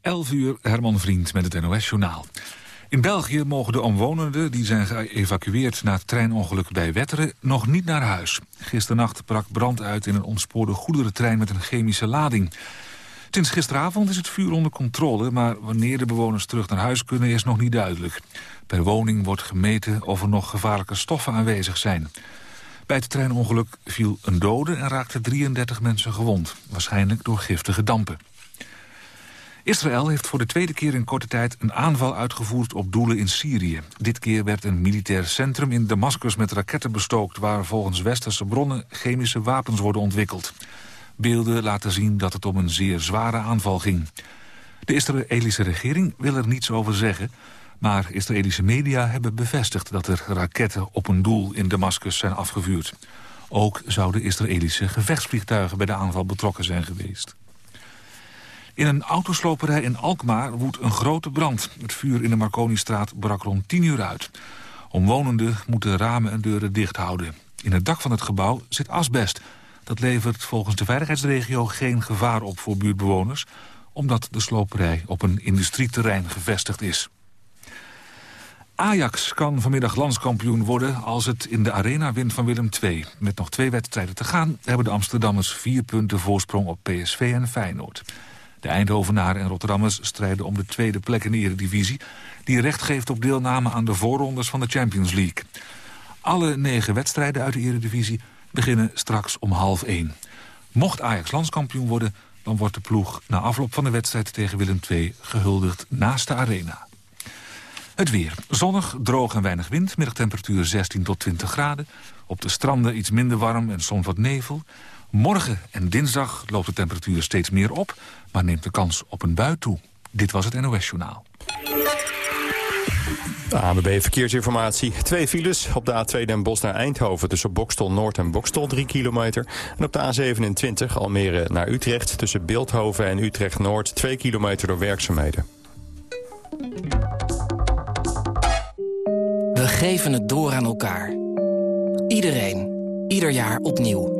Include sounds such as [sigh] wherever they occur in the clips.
11 uur, Herman Vriend met het NOS-journaal. In België mogen de omwonenden die zijn geëvacueerd na het treinongeluk bij Wetteren nog niet naar huis. Gisternacht brak brand uit in een ontspoorde goederentrein met een chemische lading. Sinds gisteravond is het vuur onder controle, maar wanneer de bewoners terug naar huis kunnen is nog niet duidelijk. Per woning wordt gemeten of er nog gevaarlijke stoffen aanwezig zijn. Bij het treinongeluk viel een dode en raakten 33 mensen gewond, waarschijnlijk door giftige dampen. Israël heeft voor de tweede keer in korte tijd een aanval uitgevoerd op doelen in Syrië. Dit keer werd een militair centrum in Damascus met raketten bestookt... waar volgens westerse bronnen chemische wapens worden ontwikkeld. Beelden laten zien dat het om een zeer zware aanval ging. De Israëlische regering wil er niets over zeggen... maar Israëlische media hebben bevestigd dat er raketten op een doel in Damascus zijn afgevuurd. Ook zouden Israëlische gevechtsvliegtuigen bij de aanval betrokken zijn geweest. In een autosloperij in Alkmaar woedt een grote brand. Het vuur in de Marconistraat brak rond 10 uur uit. Omwonenden moeten ramen en deuren dicht houden. In het dak van het gebouw zit asbest. Dat levert volgens de veiligheidsregio geen gevaar op voor buurtbewoners... omdat de sloperij op een industrieterrein gevestigd is. Ajax kan vanmiddag landskampioen worden als het in de arena wint van Willem II. Met nog twee wedstrijden te gaan hebben de Amsterdammers vier punten voorsprong op PSV en Feyenoord. De Eindhovenaren en Rotterdammers strijden om de tweede plek in de Eredivisie... die recht geeft op deelname aan de voorrondes van de Champions League. Alle negen wedstrijden uit de Eredivisie beginnen straks om half één. Mocht Ajax landskampioen worden, dan wordt de ploeg... na afloop van de wedstrijd tegen Willem II gehuldigd naast de arena. Het weer. Zonnig, droog en weinig wind. Middagtemperatuur 16 tot 20 graden. Op de stranden iets minder warm en soms wat nevel. Morgen en dinsdag loopt de temperatuur steeds meer op... maar neemt de kans op een bui toe. Dit was het NOS Journaal. ANWB Verkeersinformatie. Twee files op de A2 Den Bosch naar Eindhoven... tussen Bokstel Noord en Bokstel, 3 kilometer. En op de A27 Almere naar Utrecht... tussen Beeldhoven en Utrecht Noord... 2 kilometer door werkzaamheden. We geven het door aan elkaar. Iedereen. Ieder jaar opnieuw.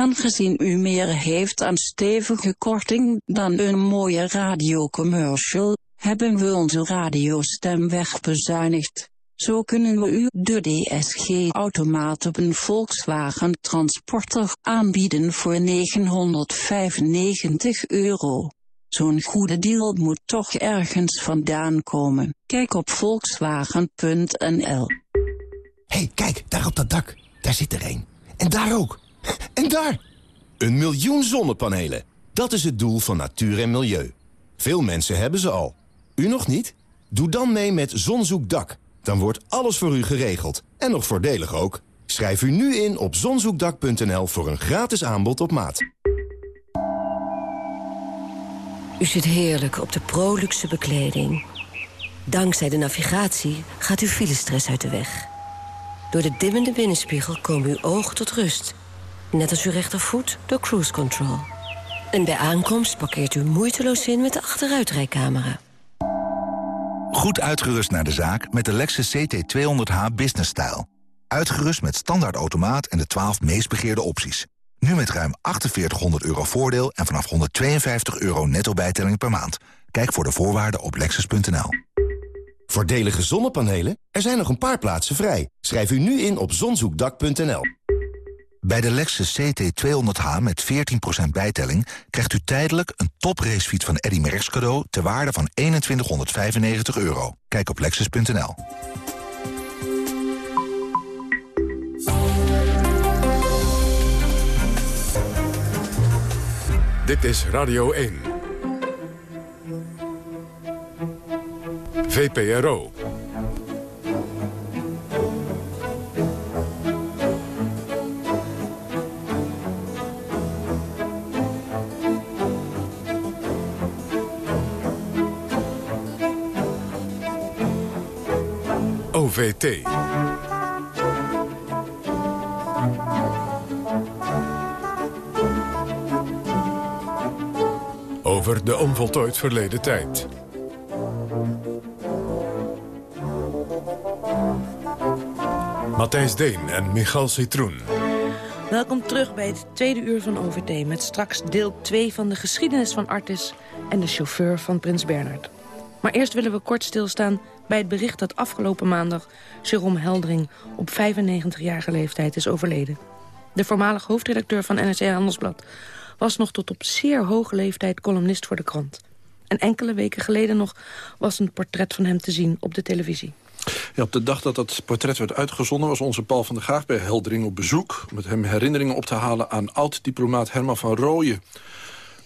Aangezien u meer heeft aan stevige korting dan een mooie radiocommercial, hebben we onze radiostem wegbezuinigd. Zo kunnen we u de DSG-automaat op een Volkswagen Transporter aanbieden voor 995 euro. Zo'n goede deal moet toch ergens vandaan komen. Kijk op volkswagen.nl. hey, kijk, daar op dat dak. Daar zit er een. En daar ook. En daar! Een miljoen zonnepanelen. Dat is het doel van natuur en milieu. Veel mensen hebben ze al. U nog niet? Doe dan mee met Zonzoekdak. Dan wordt alles voor u geregeld. En nog voordelig ook. Schrijf u nu in op zonzoekdak.nl voor een gratis aanbod op maat. U zit heerlijk op de proluxe bekleding. Dankzij de navigatie gaat uw filestress uit de weg. Door de dimmende binnenspiegel komen uw ogen tot rust... Net als uw rechtervoet door cruise control. En bij aankomst parkeert u moeiteloos in met de achteruitrijcamera. Goed uitgerust naar de zaak met de Lexus CT200h Business Style. Uitgerust met standaard automaat en de 12 meest begeerde opties. Nu met ruim 4800 euro voordeel en vanaf 152 euro netto bijtelling per maand. Kijk voor de voorwaarden op lexus.nl. Voordelige zonnepanelen? Er zijn nog een paar plaatsen vrij. Schrijf u nu in op zonzoekdak.nl. Bij de Lexus CT200H met 14% bijtelling krijgt u tijdelijk een topracefiets van Eddy Merckx cadeau ter waarde van 2195 euro. Kijk op lexus.nl. Dit is Radio 1. VPRO. OVT. Over de onvoltooid verleden tijd. Matthijs Deen en Michal Citroen. Welkom terug bij het tweede uur van OVT... met straks deel 2 van de geschiedenis van Artis... en de chauffeur van Prins Bernhard. Maar eerst willen we kort stilstaan bij het bericht dat afgelopen maandag... Jerome Heldering op 95-jarige leeftijd is overleden. De voormalig hoofdredacteur van NRC Handelsblad... was nog tot op zeer hoge leeftijd columnist voor de krant. En enkele weken geleden nog was een portret van hem te zien op de televisie. Op de dag dat dat portret werd uitgezonden... was onze Paul van der Graag bij Heldering op bezoek... om met hem herinneringen op te halen aan oud-diplomaat Herman van Rooyen.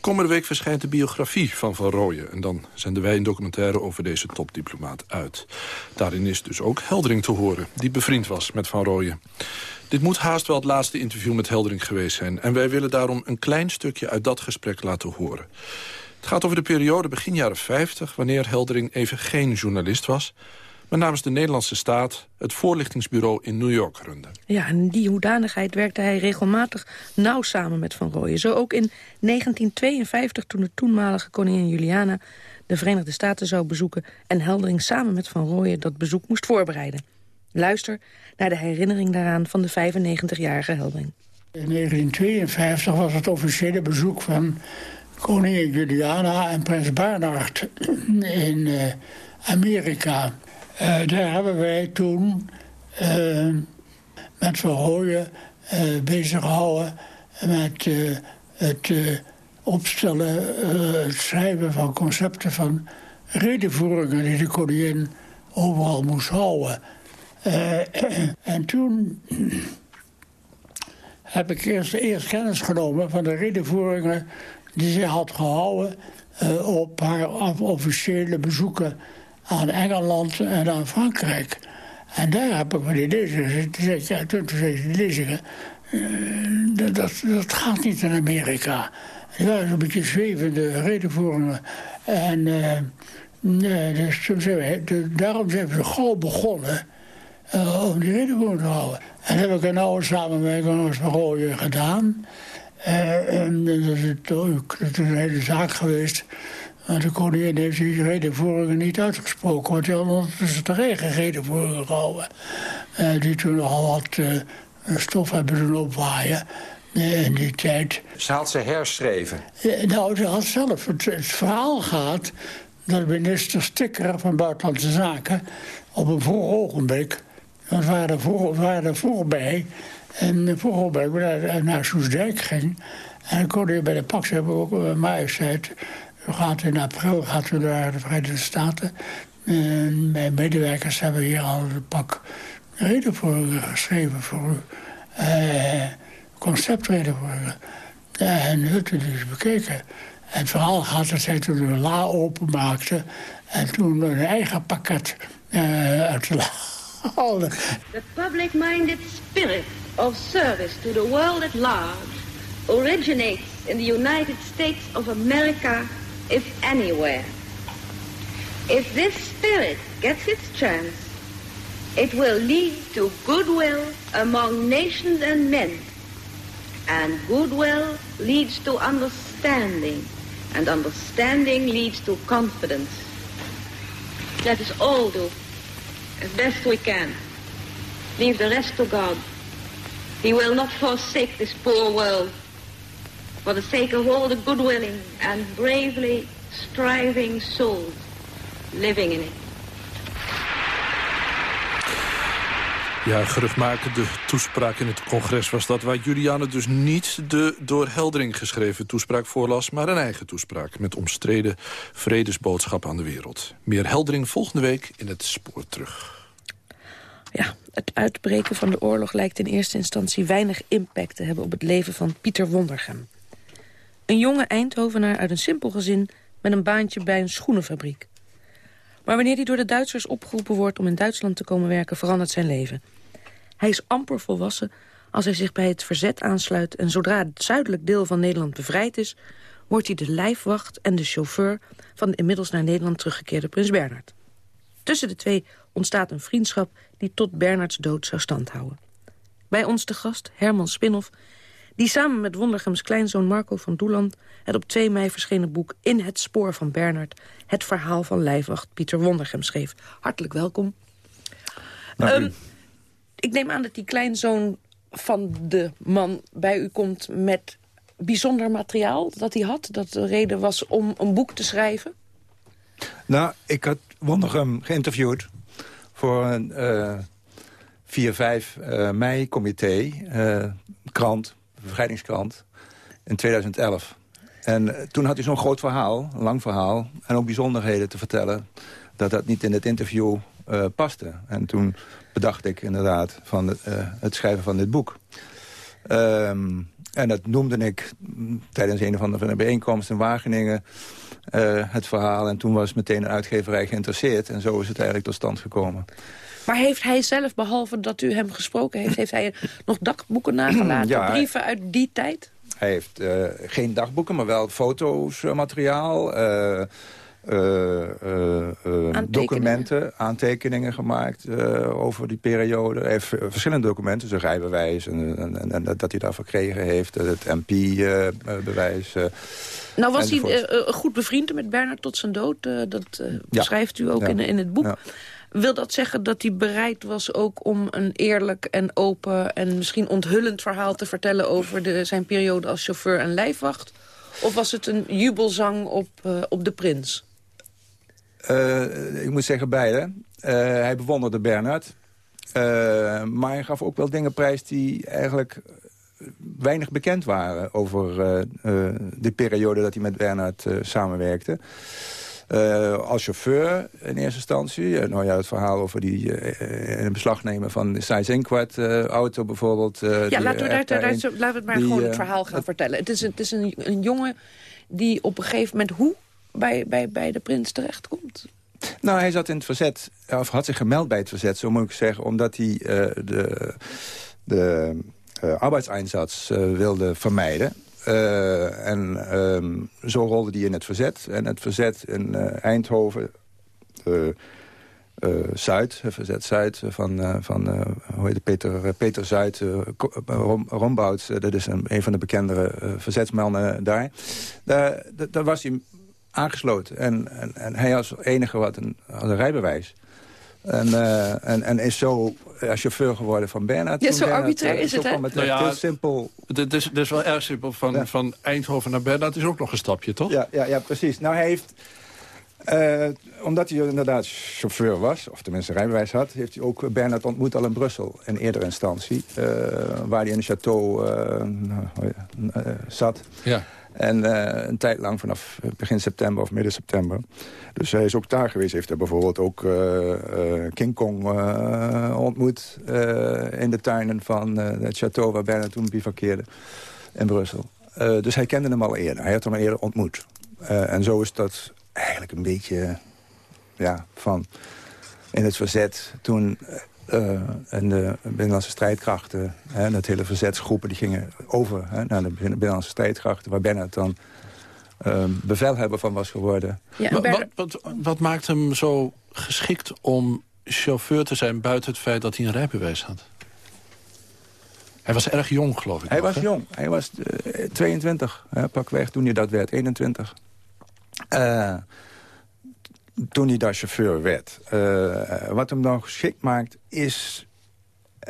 Komende week verschijnt de biografie van Van Rooyen... en dan zenden wij een documentaire over deze topdiplomaat uit. Daarin is dus ook Heldering te horen, die bevriend was met Van Rooyen. Dit moet haast wel het laatste interview met Heldering geweest zijn... en wij willen daarom een klein stukje uit dat gesprek laten horen. Het gaat over de periode begin jaren 50... wanneer Heldering even geen journalist was maar namens de Nederlandse staat het voorlichtingsbureau in New York runde. Ja, in die hoedanigheid werkte hij regelmatig nauw samen met Van Rooyen. Zo ook in 1952 toen de toenmalige koningin Juliana de Verenigde Staten zou bezoeken... en Heldering samen met Van Rooyen dat bezoek moest voorbereiden. Luister naar de herinnering daaraan van de 95-jarige Heldering. In 1952 was het officiële bezoek van koningin Juliana en prins Bernhard in uh, Amerika. Uh, daar hebben wij toen uh, met Van Rooyen uh, bezig gehouden met het opstellen, het schrijven van concepten van redenvoeringen die de koningin overal moest houden. [clears throat] en toen heb ik eerst, eerst kennis genomen van de redenvoeringen die ze had gehouden op haar officiële bezoeken aan Engeland en aan Frankrijk. En daar heb ik me die lezingen ja, toen zei die lezingen, uh, dat, dat gaat niet in Amerika. Die waren een beetje zwevende redenvoeringen. En uh, dus toen zijn we, daarom zijn we gauw begonnen om die redenvoering te houden. En heb ik een oude samenwerking met Rooien gedaan. en dat is, dat is een hele zaak geweest de koningin heeft die redenvoeringen niet uitgesproken. Want die hadden ondertussen de eigen redenvoeringen gehouden. Uh, die toen nogal wat uh, stof hebben doen opwaaien. Uh, in die tijd. Ze had ze herschreven? nou, ze had zelf. Het, het, verhaal gaat dat minister Stikker van Buitenlandse Zaken... op een vroeg ogenblik... we waren, voor, waren er voorbij... en vroeg ogenblik naar, naar Soesdijk ging... En de koningin bij de Pax hebben ook majesteit gaat in april gaat u naar de Verenigde Staten. En mijn medewerkers hebben hier al een pak redenvoeringen geschreven voor u. Uh, conceptredenvoeringen. En het is dus bekeken. En het verhaal gaat dat zij toen een la openmaakte... en toen een eigen pakket uh, uit de la [laughs] haalde. The public-minded spirit of service to the world at large... originates in the United States of America if anywhere. If this spirit gets its chance, it will lead to goodwill among nations and men. And goodwill leads to understanding, and understanding leads to confidence. Let us all do as best we can. Leave the rest to God. He will not forsake this poor world for the sake of all the goodwilling and bravely striving souls living in it. Ja, geruchtmakende toespraak in het congres was dat... waar Juliane dus niet de door Heldering geschreven toespraak voorlas... maar een eigen toespraak met omstreden vredesboodschap aan de wereld. Meer Heldering volgende week in het spoor terug. Ja, het uitbreken van de oorlog lijkt in eerste instantie weinig impact te hebben... op het leven van Pieter Wondergem. Een jonge Eindhovenaar uit een simpel gezin met een baantje bij een schoenenfabriek. Maar wanneer hij door de Duitsers opgeroepen wordt om in Duitsland te komen werken, verandert zijn leven. Hij is amper volwassen als hij zich bij het verzet aansluit... en zodra het zuidelijk deel van Nederland bevrijd is... wordt hij de lijfwacht en de chauffeur van de inmiddels naar Nederland teruggekeerde prins Bernhard. Tussen de twee ontstaat een vriendschap die tot Bernards dood zou standhouden. Bij ons de gast, Herman Spinhoff, die samen met Wondergems kleinzoon Marco van Doeland... het op 2 mei verschenen boek In het spoor van Bernard... het verhaal van lijfwacht Pieter Wondergem schreef. Hartelijk welkom. Um, ik neem aan dat die kleinzoon van de man bij u komt met bijzonder materiaal dat hij had? Dat de reden was om een boek te schrijven? Nou, ik had Wondergem geïnterviewd voor een uh, 4-5 uh, mei-comité, uh, krant, bevrijdingskrant, in 2011. En eh, toen had hij zo'n groot verhaal, een lang verhaal... en ook bijzonderheden te vertellen... dat dat niet in het interview uh, paste. En toen bedacht ik inderdaad van uh, het schrijven van dit boek. Um, en dat noemde ik tijdens een van de bijeenkomsten in Wageningen... Het verhaal. En toen was meteen een uitgeverij geïnteresseerd. En zo is het eigenlijk tot stand gekomen. Maar heeft hij zelf, behalve dat u hem gesproken heeft... heeft hij nog dagboeken nagelaten, ja, brieven uit die tijd? Hij heeft uh, geen dagboeken, maar wel foto's, materiaal... Uh, aantekeningen. documenten, aantekeningen gemaakt over die periode. Hij heeft verschillende documenten, zijn rijbewijs... en, en, en, dat hij daar verkregen heeft, het MP-bewijs... nou was hij goed bevriend met Bernard tot zijn dood. dat beschrijft u ook ja. in, in het boek. Ja. Wil dat zeggen dat hij bereid was ook om een eerlijk en open... en misschien onthullend verhaal te vertellen over de, zijn periode als chauffeur en lijfwacht? Of was het een jubelzang op, uh, op de prins? Uh, ik moet zeggen beide. Uh, hij bewonderde Bernhard. maar hij gaf ook wel dingen prijs die eigenlijk weinig bekend waren... over de periode dat hij met Bernhard samenwerkte. Uh, als chauffeur in eerste instantie. Uh, nou ja, het verhaal over die uh, beslag nemen van de Size Inquart auto bijvoorbeeld. ja, laten we, daar, daar, laten we het maar die, gewoon het verhaal gaan vertellen. Het is, een, het is een, een jongen die op een gegeven moment hoe bij, bij, bij de prins terechtkomt. Nou, hij zat in het verzet, of had zich gemeld bij het verzet, zo moet ik zeggen, omdat hij de, de arbeidseinsatz wilde vermijden. Uh, en um, zo rolde die in het verzet. En het verzet in uh, Eindhoven... Uh, Zuid, Verzet Zuid van, van hoe heet Peter, Peter Zuid, Rom, dat is een, een van de bekendere verzetsmannen daar. Daar, daar was hij aangesloten. En, en, en hij als enige wat een rijbewijs. En, uh, en, en is zo chauffeur geworden van Bernhard. Ja, zo arbitrair is het, hè? Het nou ja, simpel. Het is, het is wel erg simpel. Van, ja. van Eindhoven naar Bernhard is ook nog een stapje, toch? Ja, ja, ja precies. Nou, hij heeft... Uh, omdat hij inderdaad chauffeur was, of tenminste rijbewijs had... heeft hij ook Bernhard ontmoet al in Brussel, in eerdere instantie. Uh, waar hij in een château zat. Ja. En uh, een tijd lang vanaf begin september of midden september. Dus hij is ook daar geweest. Heeft hij bijvoorbeeld ook uh, uh, King Kong ontmoet... in de tuinen van het château waar Bernard toen bivakkeerde in Brussel. dus hij kende hem al eerder. Hij had hem al eerder ontmoet. en zo is dat eigenlijk een beetje ja, van in het verzet toen uh, en de binnenlandse strijdkrachten, hè, dat hele verzetsgroepen, die gingen over hè, naar de binnenlandse strijdkrachten, waar Bennett dan uh, bevelhebber van was geworden. Ja, wat, wat, wat, maakt hem zo geschikt om chauffeur te zijn buiten het feit dat hij een rijbewijs had? Hij was erg jong, geloof ik. Hij was jong. Hij was uh, 22, hè, pakweg, toen hij dat werd, 21. Uh, toen hij daar chauffeur werd. Uh, wat hem dan geschikt maakt, is...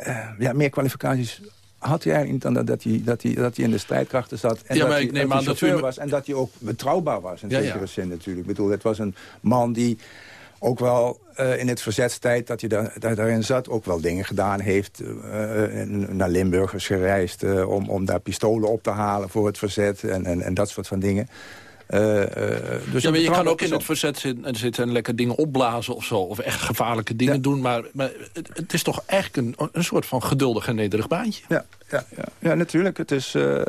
Uh, ja, meer kwalificaties had hij eigenlijk niet dan dat, dat, hij, dat, hij, dat hij in de strijdkrachten zat. En ja, dat hij, dat hij chauffeur was. En dat hij ook betrouwbaar was, in ja, zekere ja. zin natuurlijk. Ik bedoel, het was een man die ook wel uh, in het verzetstijd dat hij daar, daar, daarin zat... ook wel dingen gedaan heeft. Uh, naar Limburg is gereisd uh, om, om daar pistolen op te halen voor het verzet... en, en, en dat soort van dingen. Uh, uh, dus ja, maar je kan ook in het verzet zitten, zitten en lekker dingen opblazen of zo. Of echt gevaarlijke dingen ja. doen. Maar, maar het, het, is toch eigenlijk een, een soort van geduldig en nederig baantje. Ja, ja, ja. ja natuurlijk. Het is uh,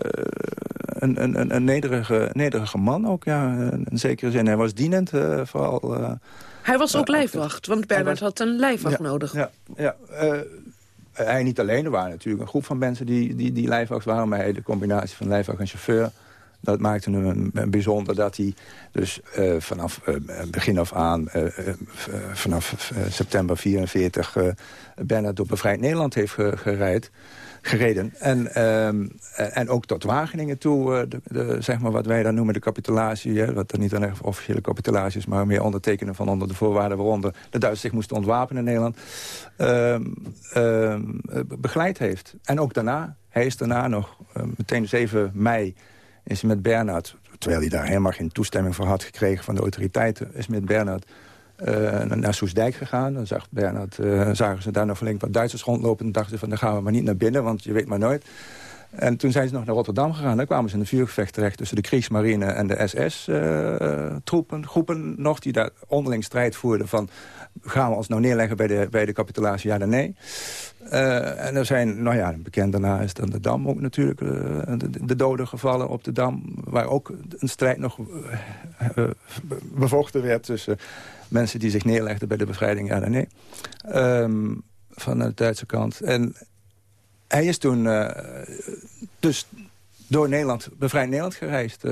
een, een, een nederige, nederige man ook. Ja, in zekere zin. Hij was dienend vooral. hij was ook lijfwacht, want Bernard had een lijfwacht ja, nodig. Ja, ja hij niet alleen. Er waren natuurlijk een groep van mensen die, die, die lijfwacht waren. Maar de combinatie van lijfwacht en chauffeur Dat maakte hem bijzonder dat hij dus uh, vanaf uh, begin af aan, uh, vanaf september 44, bijna door bevrijd Nederland heeft gereden. En, ehm, en ook tot Wageningen toe, de, zeg maar wat wij dan noemen de capitulatie. Wat dan niet een officiële capitulatie is, maar meer ondertekenen van onder de voorwaarden waaronder de Duitsers zich moesten ontwapenen in Nederland. Um, begeleid heeft. En ook daarna, hij is daarna nog, meteen 7 mei, is met Bernhard terwijl hij daar helemaal geen toestemming voor had gekregen van de autoriteiten... is met Bernhard uh, naar Soesdijk gegaan. Dan zag Bernhard, uh, zagen ze daar nog flink wat Duitsers rondlopen... en dachten ze van, dan gaan we maar niet naar binnen, want je weet maar nooit. En toen zijn ze nog naar Rotterdam gegaan. Dan kwamen ze in een vuurgevecht terecht tussen de Kriegsmarine en de SS-troepen. Uh, groepen nog, die daar onderling strijd voerden van... gaan we ons nou neerleggen bij de, bij de capitulatie, ja dan nee. Uh, en er zijn, nou ja, bekend daarna is dan de Dam ook natuurlijk... Uh, de, de, doden gevallen op de Dam... waar ook een strijd nog uh, bevochten werd tussen mensen die zich neerlegden bij de bevrijding, ja dan nee. Um, van de Duitse kant. En hij is toen dus door Nederland, bevrijd Nederland gereisd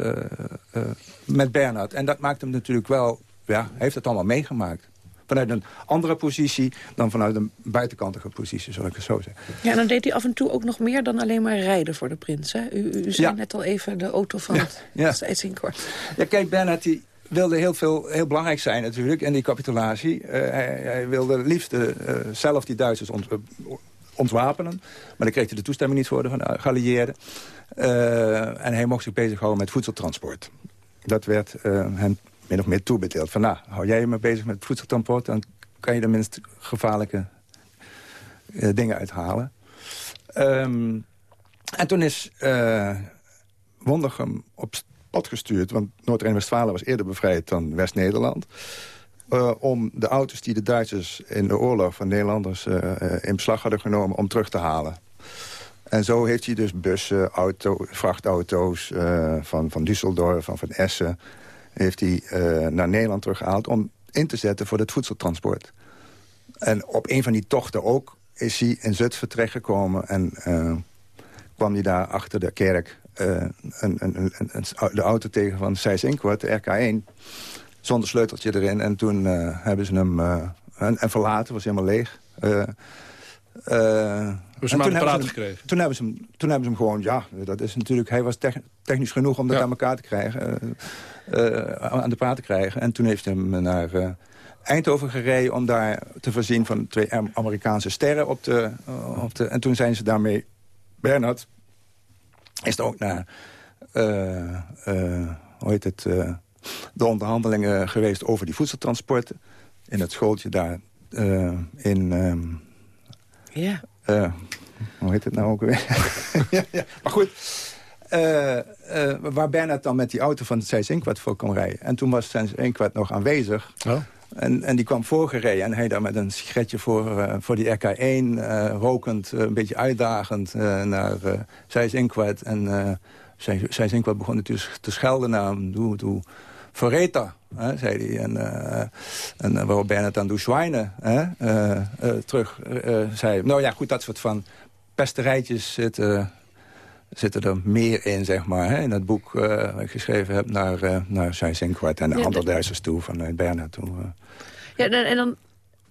met Bernhard. En dat maakt hem natuurlijk wel, ja, hij heeft het allemaal meegemaakt vanuit een andere positie dan vanuit een buitenkantige positie, zal ik het zo zeggen. Ja, en dan deed hij af en toe ook nog meer dan alleen maar rijden voor de prins. Hè? U, u zei net al even de auto van ja, ja. steeds in kort. Ja, kijk, Bernhard die wilde heel, veel, heel belangrijk zijn natuurlijk in die capitulatie. Uh, hij, hij, wilde liefst uh, zelf die Duitsers ont, uh, ontwapenen. Maar daar kreeg hij de toestemming niet voor van de geallieerden. en hij mocht zich bezighouden met voedseltransport. Dat werd hem min of meer toebedeeld. Van nou, hou jij je maar bezig met voedseltransport... dan kan je de minst gevaarlijke uh, dingen uithalen. Um, en toen is uh, Wondergem op pad gestuurd... want Noord-Rijn-Westfalen was eerder bevrijd dan West-Nederland... Uh, om de auto's die de Duitsers in de oorlog van Nederlanders in beslag hadden genomen... om terug te halen. En zo heeft hij dus bussen, auto, vrachtauto's van, van Düsseldorf, van, van Essen heeft hij uh, naar Nederland teruggehaald... om in te zetten voor het voedseltransport. En op een van die tochten ook is hij in Zutphen terechtgekomen... en uh, kwam hij daar achter de kerk uh, een, een, een, de auto tegen van Seis Inkwart, de RK1... zonder sleuteltje erin. En toen hebben ze hem en, en, verlaten, was helemaal leeg... Uh, ze hebben? Toen hebben, ze hem, toen hebben ze hem gewoon, ja, dat is natuurlijk... Hij was technisch genoeg om dat aan elkaar te krijgen. Uh, aan de praat te krijgen. En toen heeft hij hem naar uh, Eindhoven gereden... om daar te voorzien van twee Amerikaanse sterren op de... op de en toen zijn ze daarmee... Bernard is er ook naar... hoe heet het... de onderhandelingen geweest over die voedseltransporten. In het schooltje daar in... Um, ja. Hoe heet het nou ook weer? [laughs] ja, ja. Maar goed, uh, uh, waar Bernard dan met die auto van Zijs Inkwart voor kon rijden. En toen was Zijs Inkwart nog aanwezig. Oh. En, en die kwam voorgereden. En hij daar met een sigaretje voor, uh, voor die RK1, rokend, een beetje uitdagend naar Zijs Inkwart. En Zijs Inkwart begon natuurlijk te schelden naar hem. Doe, doe, verreta, hè, zei hij. En, uh, en waarop Bernard dan doe zwijnen hè, uh, uh, terug zei. Nou ja, goed, dat soort van pesterijtjes zitten, zitten er meer in, zeg maar. Hè, in het boek wat ik geschreven heb naar, uh, naar Zijn-Zinkwart en de ja, andere Duitsers toe, vanuit Bernard toe. Ja, en dan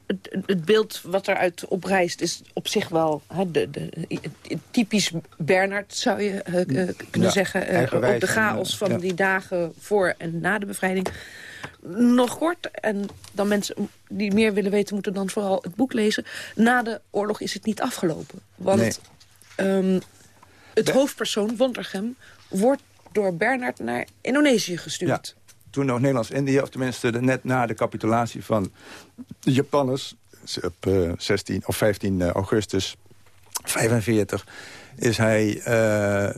het, het, beeld wat eruit oprijst is op zich wel hè, de, de, typisch Bernard, zou je uh, kunnen zeggen. Uh, op de chaos van die dagen voor en na de bevrijding. Nog kort, en dan mensen die meer willen weten... moeten dan vooral het boek lezen. Na de oorlog is het niet afgelopen. Want nee. um, het hoofdpersoon, Wondergem, wordt door Bernard naar Indonesië gestuurd. Ja toen nog Nederlands-Indië, of tenminste net na de capitulatie van de Japanners... op uh, 16 of 15 augustus 45 is hij uh,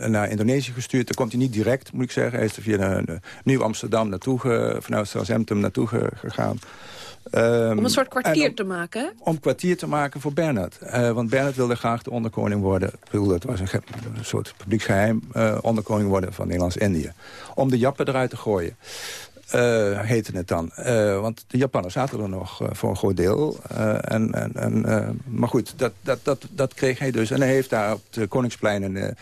naar Indonesië gestuurd. Daar komt hij niet direct, moet ik zeggen. Hij is er via Nieuw-Amsterdam naartoe, vanuit Southampton naartoe gegaan. Um, om een soort kwartier te maken? Om kwartier te maken voor Bernard. Uh, want Bernard wilde graag de onderkoning worden. Ik bedoel, het was een, een soort publiek geheim uh, onderkoning worden van Nederlands-Indië. Om de jappen eruit te gooien. uh, heette het dan. Uh, want de Japanners zaten er nog uh, voor een groot deel. en, en, en, maar goed, dat, dat, dat, dat kreeg hij dus. En hij heeft daar op de Koningsplein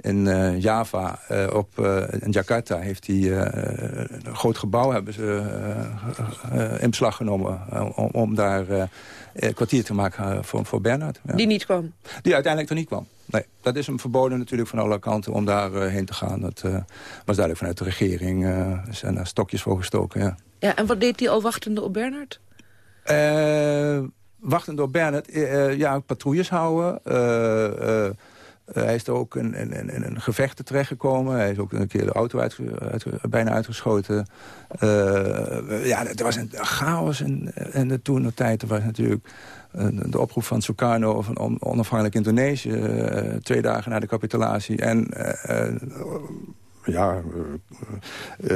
in, in Java, op, in Jakarta... heeft hij een groot gebouw hebben ze, in beslag genomen... om, om daar kwartier te maken voor, voor Bernhard. Ja. Die niet kwam? Die uiteindelijk er niet kwam. Nee, dat is hem verboden natuurlijk van alle kanten om daarheen uh, heen te gaan. Dat was duidelijk vanuit de regering. Uh, zijn daar stokjes voor gestoken, ja. Ja, en wat deed hij al wachtende op Bernard? wachtende op Bernard? ja, patrouilles houden. Hij is er ook in, in, in, een gevechten terechtgekomen. Hij is ook een keer de auto uit, uit, bijna uitgeschoten. ja, er was een chaos in, in de toen tijd. Er was natuurlijk de oproep van Sukarno van onafhankelijk Indonesië... Eh, twee dagen na de capitulatie. En eh, eh, ja,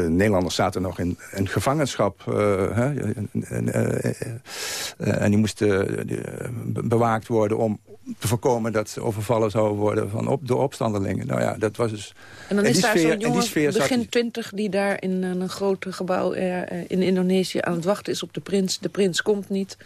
Nederlanders zaten nog in, in gevangenschap. hè, en die moesten bewaakt worden om te voorkomen dat ze overvallen zouden worden van op, door opstandelingen. Nou ja, dat was dus... En dan is daar zo'n jongen, begin twintig, die daar in een groot gebouw in Indonesië aan het wachten is op de prins. De prins komt niet.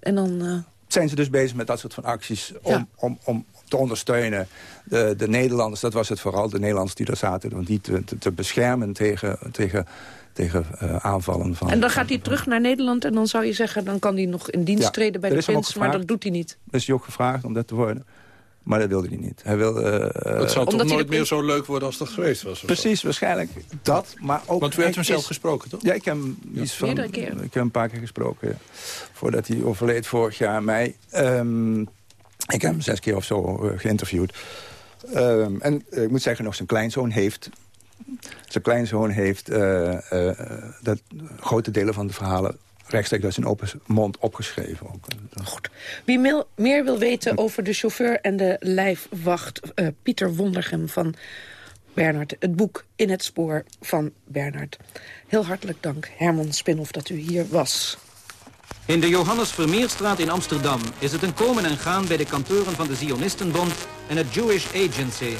En dan... Uh... Zijn ze dus bezig met dat soort van acties om, om, om te ondersteunen de, de Nederlanders. Dat was het vooral, de Nederlanders die daar zaten. Om die te, te, beschermen tegen, tegen, tegen uh, aanvallen. Van, en dan gaat hij terug naar Nederland en dan zou je zeggen... dan kan hij nog in dienst treden bij de prins, maar dat doet hij niet. Is hij ook gevraagd om dat te worden. Maar dat wilde hij niet. Hij wil, uh, het zou toch nooit meer zo leuk worden als dat geweest was? Precies, waarschijnlijk dat. Maar ook Want u hebt hem zelf gesproken, toch? Ja, ik heb hem iets van, Ik heb een paar keer gesproken. Ja. Voordat hij overleed vorig jaar mei. Um, ik heb hem zes keer of zo uh, geïnterviewd. Um, en uh, ik moet zeggen, nog zijn kleinzoon heeft... Zijn kleinzoon heeft dat, grote delen van de verhalen rechtstreeks uit zijn open mond opgeschreven. Ook. Goed. Wie meer wil weten over de chauffeur en de lijfwacht... Uh, Pieter Wondergem van Bernard. Het boek In het spoor van Bernard. Heel hartelijk dank, Herman Spinhoff, dat u hier was. In de Johannes Vermeerstraat in Amsterdam is het een komen en gaan bij de kantoren van de Zionistenbond en het Jewish Agency,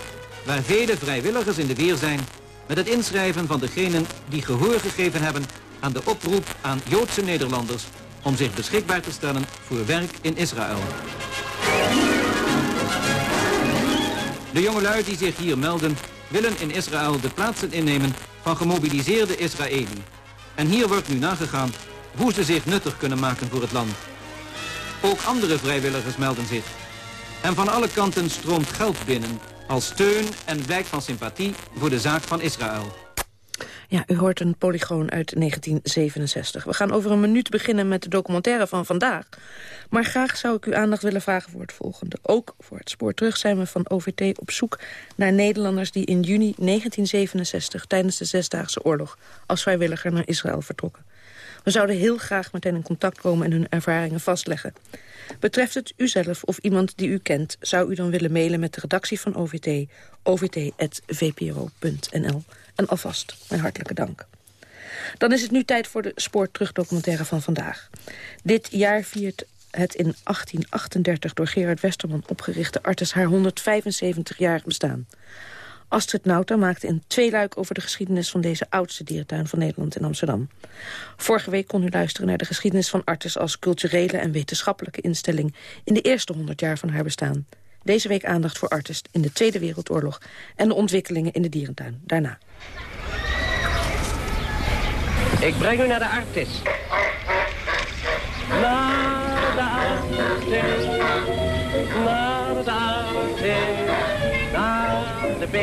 waar vele vrijwilligers in de weer zijn met het inschrijven van degenen die gehoor gegeven hebben aan de oproep aan Joodse Nederlanders om zich beschikbaar te stellen voor werk in Israël. De jongelui die zich hier melden willen in Israël de plaatsen innemen van gemobiliseerde Israëli. En hier wordt nu nagegaan hoe ze zich nuttig kunnen maken voor het land. Ook andere vrijwilligers melden zich. En van alle kanten stroomt geld binnen als steun en blijk van sympathie voor de zaak van Israël. Ja, u hoort een polygoon uit 1967. We gaan over een minuut beginnen met de documentaire van vandaag. Maar graag zou ik uw aandacht willen vragen voor het volgende. Ook voor het spoor terug zijn we van OVT op zoek naar Nederlanders... die in juni 1967 tijdens de Zesdaagse Oorlog... als vrijwilliger naar Israël vertrokken. We zouden heel graag met hen in contact komen en hun ervaringen vastleggen. Betreft het uzelf of iemand die u kent... zou u dan willen mailen met de redactie van OVT... ovt.vpro.nl. En alvast mijn hartelijke dank. Dan is het nu tijd voor de spoorterugdocumentaire van vandaag. Dit jaar viert het in 1838 door Gerard Westerman opgerichte Artes haar 175-jarig bestaan. Astrid Nauta maakte een tweeluik over de geschiedenis van deze oudste dierentuin van Nederland in Amsterdam. Vorige week kon u luisteren naar de geschiedenis van Artes als culturele en wetenschappelijke instelling in de eerste 100 jaar van haar bestaan. Deze week aandacht voor Artist in de Tweede Wereldoorlog en de ontwikkelingen in de dierentuin daarna. Ik breng u naar de Artis. Naar de Artis,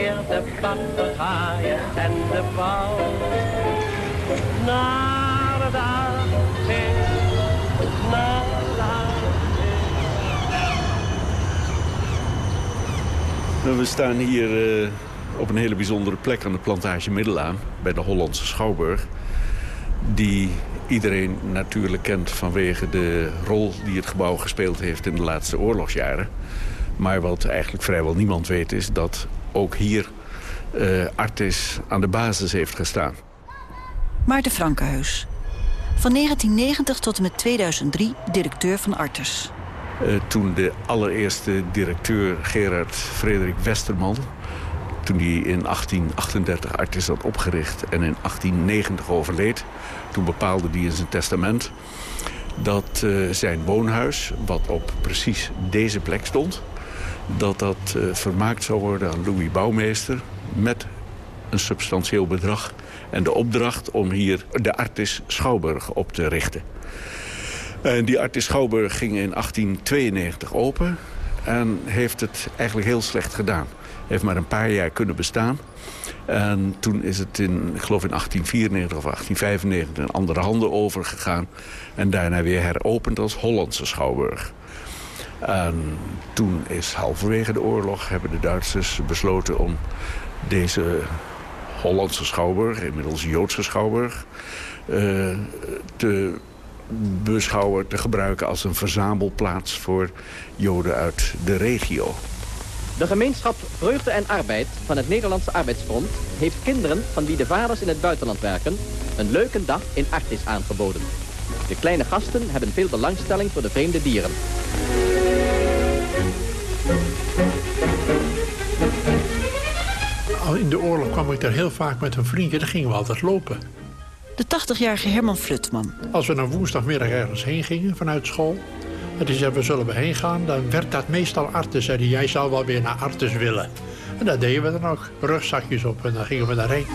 de beer, de papegaaien en de pauw. Naar de naar de nou, we staan hier uh, op een hele bijzondere plek aan de plantage Middelaan... bij de Hollandse Schouwburg die iedereen natuurlijk kent vanwege de rol die het gebouw gespeeld heeft in de laatste oorlogsjaren. Maar wat eigenlijk vrijwel niemand weet is dat ook hier uh, Artis aan de basis heeft gestaan. Maarten Frankenhuis. Van 1990 tot en met 2003 directeur van Artis. Uh, toen de allereerste directeur Gerard Frederik Westerman toen hij in 1838 Artis had opgericht en in 1890 overleed. Toen bepaalde hij in zijn testament dat uh, zijn woonhuis, wat op precies deze plek stond... dat dat uh, vermaakt zou worden aan Louis Bouwmeester... met een substantieel bedrag en de opdracht om hier de Artis Schouwburg op te richten. En die Artis Schouwburg ging in 1892 open en heeft het eigenlijk heel slecht gedaan. Heeft maar een paar jaar kunnen bestaan. En toen is het in, ik geloof in 1894 of 1895 in andere handen overgegaan. En daarna weer heropend als Hollandse Schouwburg. En toen is halverwege de oorlog hebben de Duitsers besloten om deze Hollandse Schouwburg, inmiddels Joodse Schouwburg, uh, te beschouwen, te gebruiken als een verzamelplaats voor Joden uit de regio. De gemeenschap Vreugde en Arbeid van het Nederlandse Arbeidsfront... heeft kinderen van wie de vaders in het buitenland werken... een leuke dag in Artis aangeboden. De kleine gasten hebben veel belangstelling voor de vreemde dieren. In de oorlog kwam ik daar heel vaak met een vriendje. Daar gingen we altijd lopen. De 80-jarige Herman Flutman. Als we dan woensdagmiddag ergens heen gingen vanuit school... en die zei, we zullen we heen gaan... dan werd dat meestal Artes. Zei jij zou wel weer naar Artes willen. En dat deden we dan ook. Rugzakjes op en dan gingen we daarheen.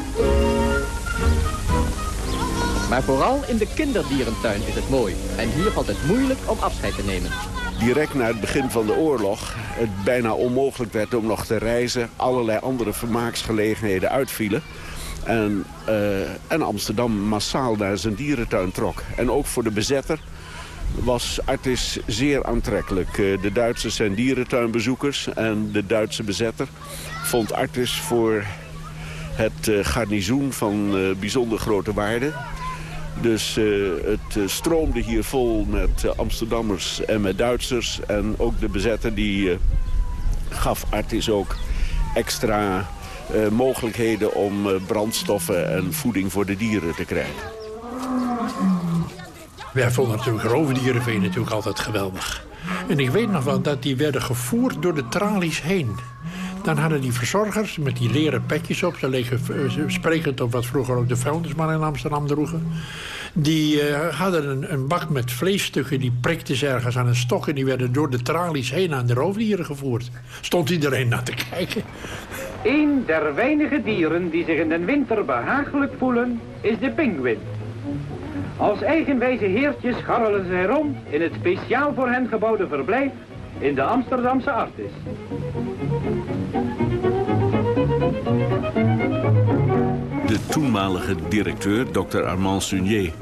Maar vooral in de kinderdierentuin is het mooi. En hier valt het moeilijk om afscheid te nemen direct na het begin van de oorlog het bijna onmogelijk werd om nog te reizen. Allerlei andere vermaaksgelegenheden uitvielen. En, uh, en Amsterdam massaal naar zijn dierentuin trok. En ook voor de bezetter was Artis zeer aantrekkelijk. Uh, de Duitsers zijn dierentuinbezoekers en de Duitse bezetter vond Artis voor het uh, garnizoen van bijzonder grote waarde. Dus uh, het uh, stroomde hier vol met uh, Amsterdammers en met Duitsers. En ook de bezetter die gaf Artis ook extra mogelijkheden om brandstoffen en voeding voor de dieren te krijgen. Wij vonden natuurlijk roofdierenveen natuurlijk altijd geweldig. En ik weet nog wel dat die werden gevoerd door de tralies heen. Dan hadden die verzorgers met die leren petjes op... ze legen sprekend op wat vroeger ook de vuilnisman in Amsterdam droegen... die uh, hadden een, een, bak met vleesstukken... die prikten ze ergens aan een stok... en die werden door de tralies heen aan de roofdieren gevoerd. Stond iedereen naar te kijken. Een der weinige dieren die zich in de winter behagelijk voelen... is de pinguïn. Als eigenwijze heertjes scharrelen zij rond... in het speciaal voor hen gebouwde verblijf in de Amsterdamse Artis. De toenmalige directeur, Dr. Armand Sunier,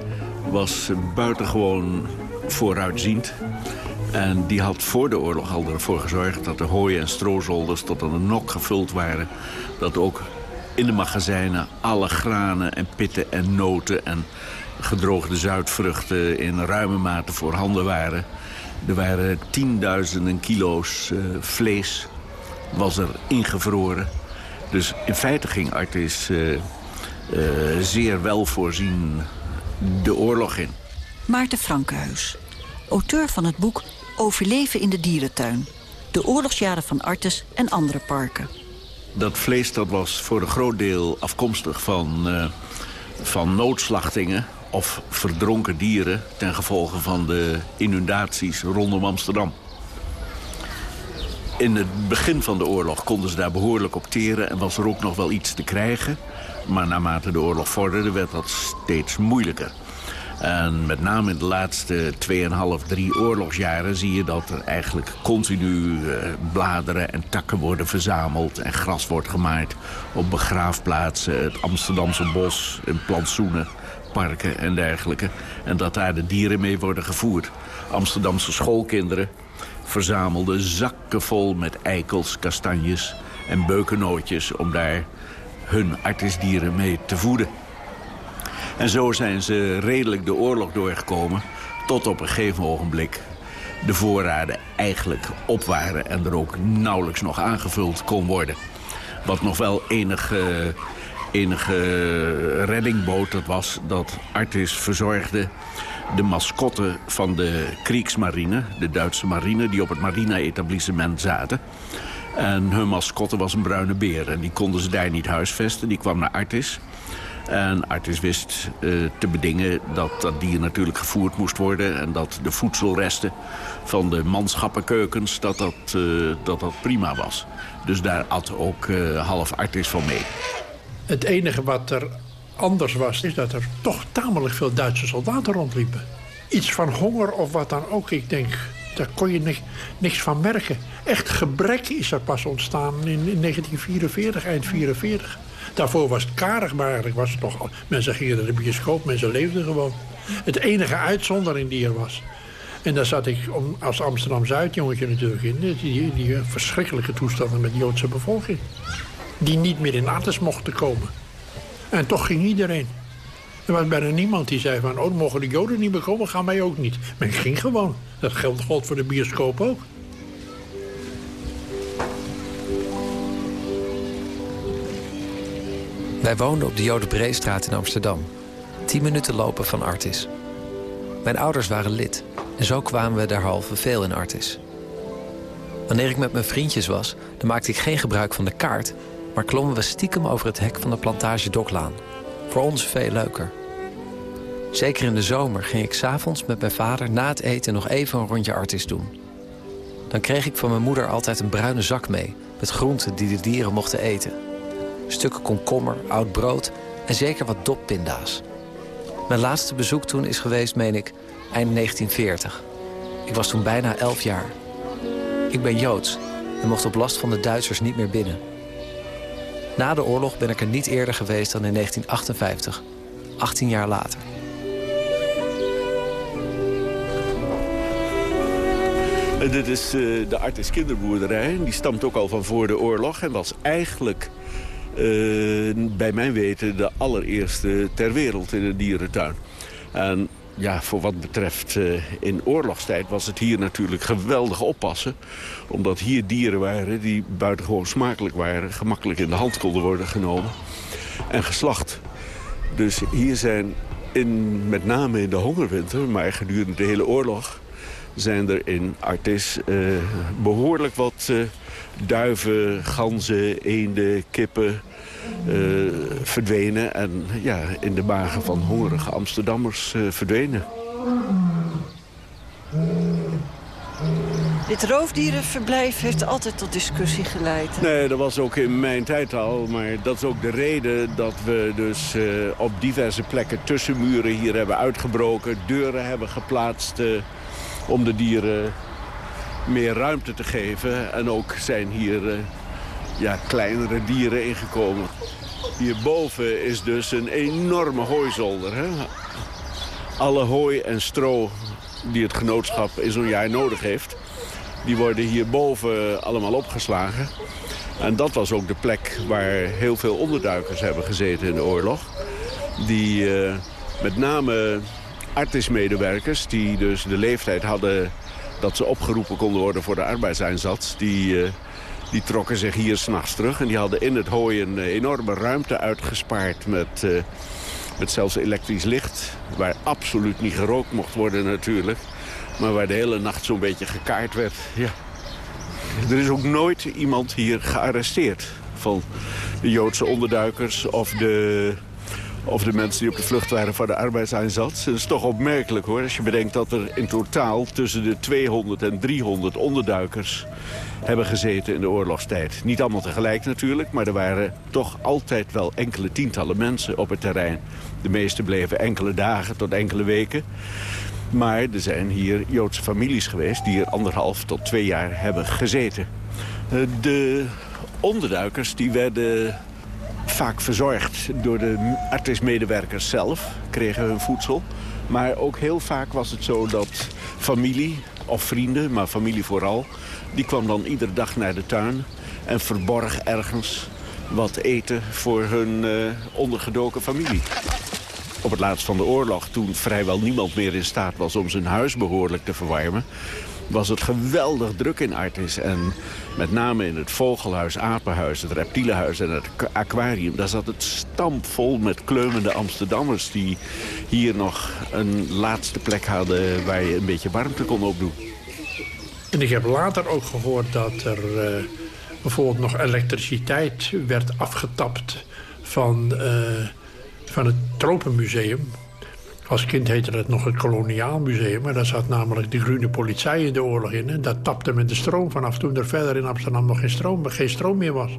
was buitengewoon vooruitziend. En die had voor de oorlog al ervoor gezorgd dat de hooi- en stroozolders tot aan de nok gevuld waren. Dat ook in de magazijnen alle granen en pitten en noten en gedroogde zuidvruchten in ruime mate voorhanden waren. Er waren tienduizenden kilo's uh, vlees was er ingevroren. Dus in feite ging Artis uh, uh, zeer wel voorzien de oorlog in. Maarten Frankenhuis, auteur van het boek Overleven in de dierentuin. De oorlogsjaren van Artis en andere parken. Dat vlees dat was voor een groot deel afkomstig van, van noodslachtingen of verdronken dieren... ten gevolge van de inundaties rondom Amsterdam. In het begin van de oorlog konden ze daar behoorlijk op teren... en was er ook nog wel iets te krijgen. Maar naarmate de oorlog vorderde werd dat steeds moeilijker. En met name in de laatste 2,5, 3 oorlogsjaren zie je dat er eigenlijk continu eh, bladeren en takken worden verzameld en gras wordt gemaaid op begraafplaatsen, het Amsterdamse bos, in plantsoenen parken en dergelijke. En dat daar de dieren mee worden gevoerd. Amsterdamse schoolkinderen verzamelden zakken vol met eikels, kastanjes en beukennootjes... om daar hun artisdieren mee te voeden. En zo zijn ze redelijk de oorlog doorgekomen... tot op een gegeven ogenblik de voorraden eigenlijk op waren... en er ook nauwelijks nog aangevuld kon worden. Wat nog wel enige enige reddingboot dat was dat Artis verzorgde de mascotte van de Kriegsmarine, de Duitse marine... die op het marine-etablissement zaten. En hun mascotte was een bruine beer. En die konden ze daar niet huisvesten. Die kwam naar Artis. En Artis wist eh, te bedingen dat dat dier natuurlijk gevoerd moest worden... en dat de voedselresten van de manschappenkeukens dat dat, eh, dat, dat prima was. Dus daar at ook eh, half Artis van mee. Het enige wat er anders was, is dat er toch tamelijk veel Duitse soldaten rondliepen. Iets van honger of wat dan ook, ik denk, daar kon je niks, van merken. Echt gebrek is er pas ontstaan in, in 1944, eind 44. Daarvoor was het karig, maar eigenlijk was het toch... Mensen gingen naar de bioscoop, mensen leefden gewoon. Het enige uitzondering die er was. En daar zat ik om, als Amsterdam-Zuid jongetje natuurlijk in. Die, die verschrikkelijke toestanden met de Joodse bevolking. Die niet meer in Artes mochten komen. En toch ging iedereen. Er was bijna niemand die zei van... oh, mogen de Joden niet meer komen, gaan wij ook niet. Men ging gewoon. Dat geldt gold voor de bioscoop ook. Wij woonden op de Jodenbreestraat in Amsterdam. Tien minuten lopen van Artis. Mijn ouders waren lid en zo kwamen we derhalve veel in Artis. Wanneer ik met mijn vriendjes was, dan maakte ik geen gebruik van de kaart... maar klommen we stiekem over het hek van de plantage Doklaan. Voor ons veel leuker. Zeker in de zomer ging ik s'avonds met mijn vader na het eten nog even een rondje Artis doen. Dan kreeg ik van mijn moeder altijd een bruine zak mee... met groenten die de dieren mochten eten stukken komkommer, oud brood en zeker wat doppinda's. Mijn laatste bezoek toen is geweest, meen ik, eind 1940. Ik was toen bijna 11 jaar. Ik ben Joods en mocht op last van de Duitsers niet meer binnen. Na de oorlog ben ik er niet eerder geweest dan in 1958, 18 jaar later. Dit is uh, de Artis kinderboerderij. Die stamt ook al van voor de oorlog en was eigenlijk uh, bij mijn weten de allereerste ter wereld in een dierentuin. En ja, voor wat betreft uh, in oorlogstijd was het hier natuurlijk geweldig oppassen. Omdat hier dieren waren die buitengewoon smakelijk waren. Gemakkelijk in de hand konden worden genomen. En geslacht. Dus hier zijn in, met name in de hongerwinter, maar gedurende de hele oorlog... zijn er in Artis uh, behoorlijk wat duiven, ganzen, eenden, kippen uh, verdwenen. En ja, in de magen van hongerige Amsterdammers uh, verdwenen. Dit roofdierenverblijf heeft altijd tot discussie geleid. Nee, dat was ook in mijn tijd al. Maar dat is ook de reden dat we dus uh, op diverse plekken tussenmuren hier hebben uitgebroken. Deuren hebben geplaatst om de dieren meer ruimte te geven. En ook zijn hier uh, ja, kleinere dieren ingekomen. Hierboven is dus een enorme hooizolder. Hè? Alle hooi en stro die het genootschap in zo'n jaar nodig heeft... die worden hierboven allemaal opgeslagen. En dat was ook de plek waar heel veel onderduikers hebben gezeten in de oorlog. Die uh, met name artismedewerkers die dus de leeftijd hadden dat ze opgeroepen konden worden voor de arbeidseinsatz... die, uh, die trokken zich hier s'nachts terug. En die hadden in het hooi een uh, enorme ruimte uitgespaard met, uh, met zelfs elektrisch licht. Waar absoluut niet gerookt mocht worden natuurlijk. Maar waar de hele nacht zo'n beetje gekaard werd. Ja. Er is ook nooit iemand hier gearresteerd van de Joodse onderduikers of de of de mensen die op de vlucht waren voor de arbeidseinsatz. Dat is toch opmerkelijk hoor, als je bedenkt dat er in totaal tussen de 200 en 300 onderduikers hebben gezeten in de oorlogstijd. Niet allemaal tegelijk natuurlijk, maar er waren toch altijd wel enkele tientallen mensen op het terrein. De meeste bleven enkele dagen tot enkele weken. Maar er zijn hier Joodse families geweest die er anderhalf tot twee jaar hebben gezeten. Eh, de onderduikers die werden vaak verzorgd door de artismedewerkers zelf, kregen hun voedsel. Maar ook heel vaak was het zo dat familie of vrienden, maar familie vooral... die kwam dan iedere dag naar de tuin en verborg ergens wat eten voor hun uh, ondergedoken familie. Op het laatst van de oorlog, toen vrijwel niemand meer in staat was om zijn huis behoorlijk te verwarmen was het geweldig druk in Artis. En met name in het vogelhuis, apenhuis, het reptielenhuis en het aquarium... daar zat het stampvol met kleumende Amsterdammers... die hier nog een laatste plek hadden waar je een beetje warmte kon opdoen. En ik heb later ook gehoord dat er uh, bijvoorbeeld nog elektriciteit werd afgetapt van, eh, van het Tropenmuseum. Als kind heette het nog het Koloniaal Museum. Maar daar zat namelijk de groene politie in de oorlog in. En dat tapte met de stroom vanaf toen er verder in Amsterdam nog geen stroom, geen stroom meer was.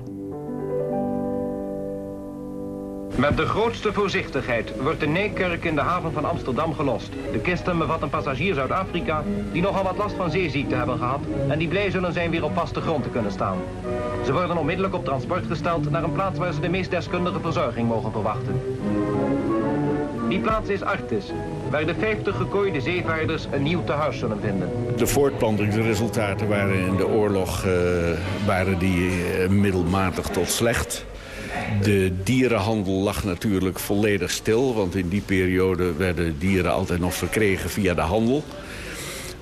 Met de grootste voorzichtigheid wordt de Nijkerk in de haven van Amsterdam gelost. De kisten bevatten passagiers uit Afrika die nogal wat last van zeeziekte hebben gehad en die blij zullen zijn weer op vaste grond te kunnen staan. Ze worden onmiddellijk op transport gesteld naar een plaats waar ze de meest deskundige verzorging mogen verwachten. Die plaats is Artis, waar de 50 gekooide zeevaarders een nieuw tehuis zullen vinden. De voortplantingsresultaten waren in de oorlog uh, waren die uh, middelmatig tot slecht. De dierenhandel lag natuurlijk volledig stil, want in die periode werden dieren altijd nog verkregen via de handel.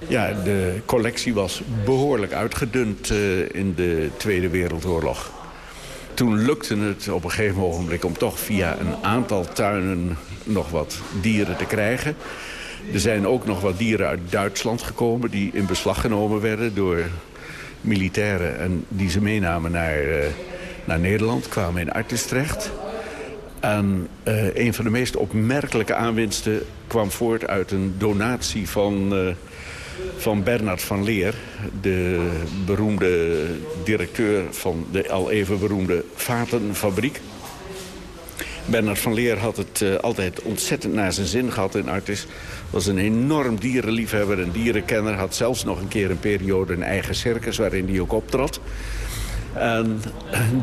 Ja, de collectie was behoorlijk uitgedund uh, in de Tweede Wereldoorlog. Toen lukte het op een gegeven ogenblik om toch via een aantal tuinen nog wat dieren te krijgen. Er zijn ook nog wat dieren uit Duitsland gekomen die in beslag genomen werden door militairen en die ze meenamen naar, uh, naar Nederland, kwamen in Artis terecht. En uh, een van de meest opmerkelijke aanwinsten kwam voort uit een donatie van, uh, van Bernard van Leer, de beroemde directeur van de al even beroemde Vatenfabriek. Bernard van Leer had het uh, altijd ontzettend naar zijn zin gehad in Artis. Was een enorm dierenliefhebber en dierenkenner. Had zelfs nog een keer een periode een eigen circus waarin hij ook optrad. En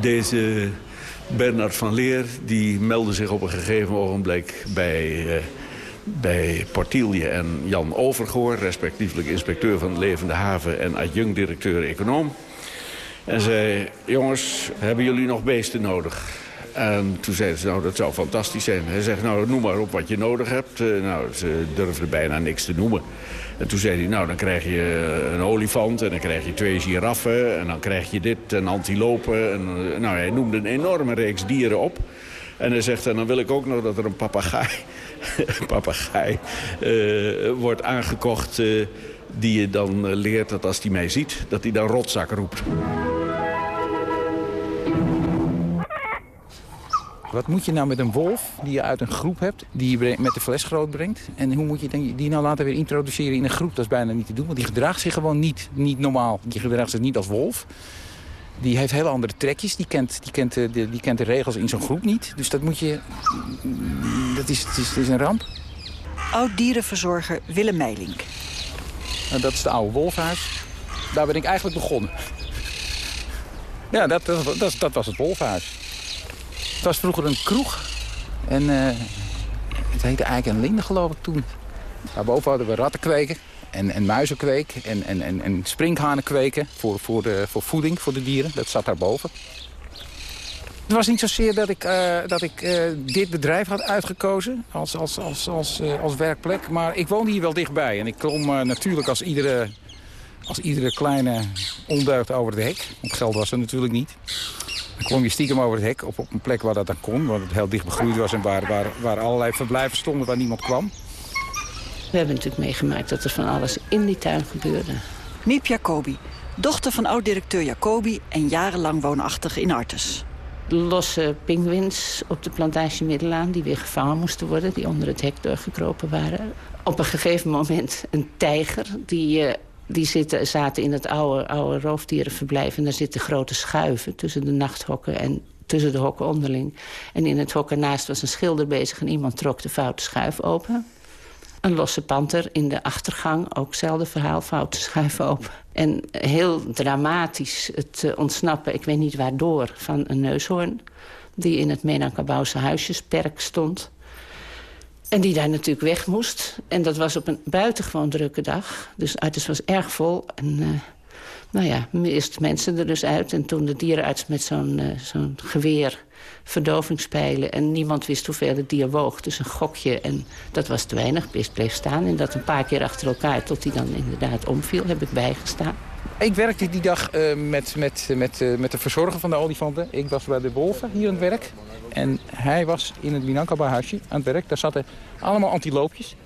deze Bernard van Leer die meldde zich op een gegeven ogenblik bij... Uh, bij Portielje en Jan Overgoor, respectievelijk inspecteur van de Levende Haven en adjunct-directeur econoom. En zei, jongens, hebben jullie nog beesten nodig? En toen zeiden ze, nou, dat zou fantastisch zijn. Hij zegt, nou, noem maar op wat je nodig hebt. Uh, nou, ze durfden bijna niks te noemen. En toen zei hij, nou, dan krijg je een olifant... en dan krijg je twee giraffen... en dan krijg je dit, een antilopen. En, nou, hij noemde een enorme reeks dieren op. En hij zegt, en dan wil ik ook nog dat er een papegaai, [laughs] papegaai uh, wordt aangekocht... Uh, die je dan leert dat als hij mij ziet, dat hij dan rotzak roept. Wat moet je nou met een wolf die je uit een groep hebt, die je met de fles groot brengt? En hoe moet je die nou later weer introduceren in een groep? Dat is bijna niet te doen, want die gedraagt zich gewoon niet, niet normaal. Die gedraagt zich niet als wolf. Die heeft hele andere trekjes. Die kent, die kent, de, die kent de regels in zo'n groep niet. Dus dat moet je... Dat is, het is, is een ramp. Oud-dierenverzorger Willem Meilink. Nou, dat is de oude wolfhuis. Daar ben ik eigenlijk begonnen. Ja, dat, dat, dat, dat was het wolfhuis. Het was vroeger een kroeg. En uh, het heette eigenlijk een linde, geloof ik, toen. Daarboven hadden we ratten kweken en, en muizen kweek en, en, en, en kweken voor, voor, de, voor voeding voor de dieren. Dat zat daarboven. Het was niet zozeer dat ik, uh, dat ik uh, dit bedrijf had uitgekozen als, als, als, als, als werkplek. Maar ik woonde hier wel dichtbij. En ik klom natuurlijk als iedere, als iedere kleine ondeugd over het hek. Want geld was er natuurlijk niet. Dan klom je stiekem over het hek op, op een plek waar dat dan kon. Waar het heel dicht begroeid was en waar, waar, waar allerlei verblijven stonden waar niemand kwam. We hebben natuurlijk meegemaakt dat er van alles in die tuin gebeurde. Miep Jacobi, dochter van oud-directeur Jacobi en jarenlang woonachtig in Artes. Losse pinguïns op de plantage Middelaan die weer gevangen moesten worden... die onder het hek doorgekropen waren. Op een gegeven moment een tijger die... Uh, die zitten, zaten in het oude, oude roofdierenverblijf. En daar zitten grote schuiven tussen de nachthokken en tussen de hokken onderling. En in het hok ernaast was een schilder bezig en iemand trok de foute schuif open. Een losse panter in de achtergang, ook hetzelfde verhaal, foute schuif open. En heel dramatisch het uh, ontsnappen, ik weet niet waardoor, van een neushoorn... die in het Menankabouwse huisjesperk stond... En die daar natuurlijk weg moest. En dat was op een buitengewoon drukke dag. Dus het was erg vol. En uh, nou ja, eerst mensen er dus uit. En toen de dierenarts met zo'n uh, zo'n geweer verdovingspijlen. En niemand wist hoeveel het dier woog. Dus een gokje. En dat was te weinig. Best bleef staan. En dat een paar keer achter elkaar. Tot hij dan inderdaad omviel. Heb ik bijgestaan. Ik werkte die dag uh, met, met, met, uh, met de verzorger van de olifanten. Ik was bij de wolven hier aan het werk. En hij was in het Minankaba-huisje aan het werk. Daar zaten allemaal antiloopjes.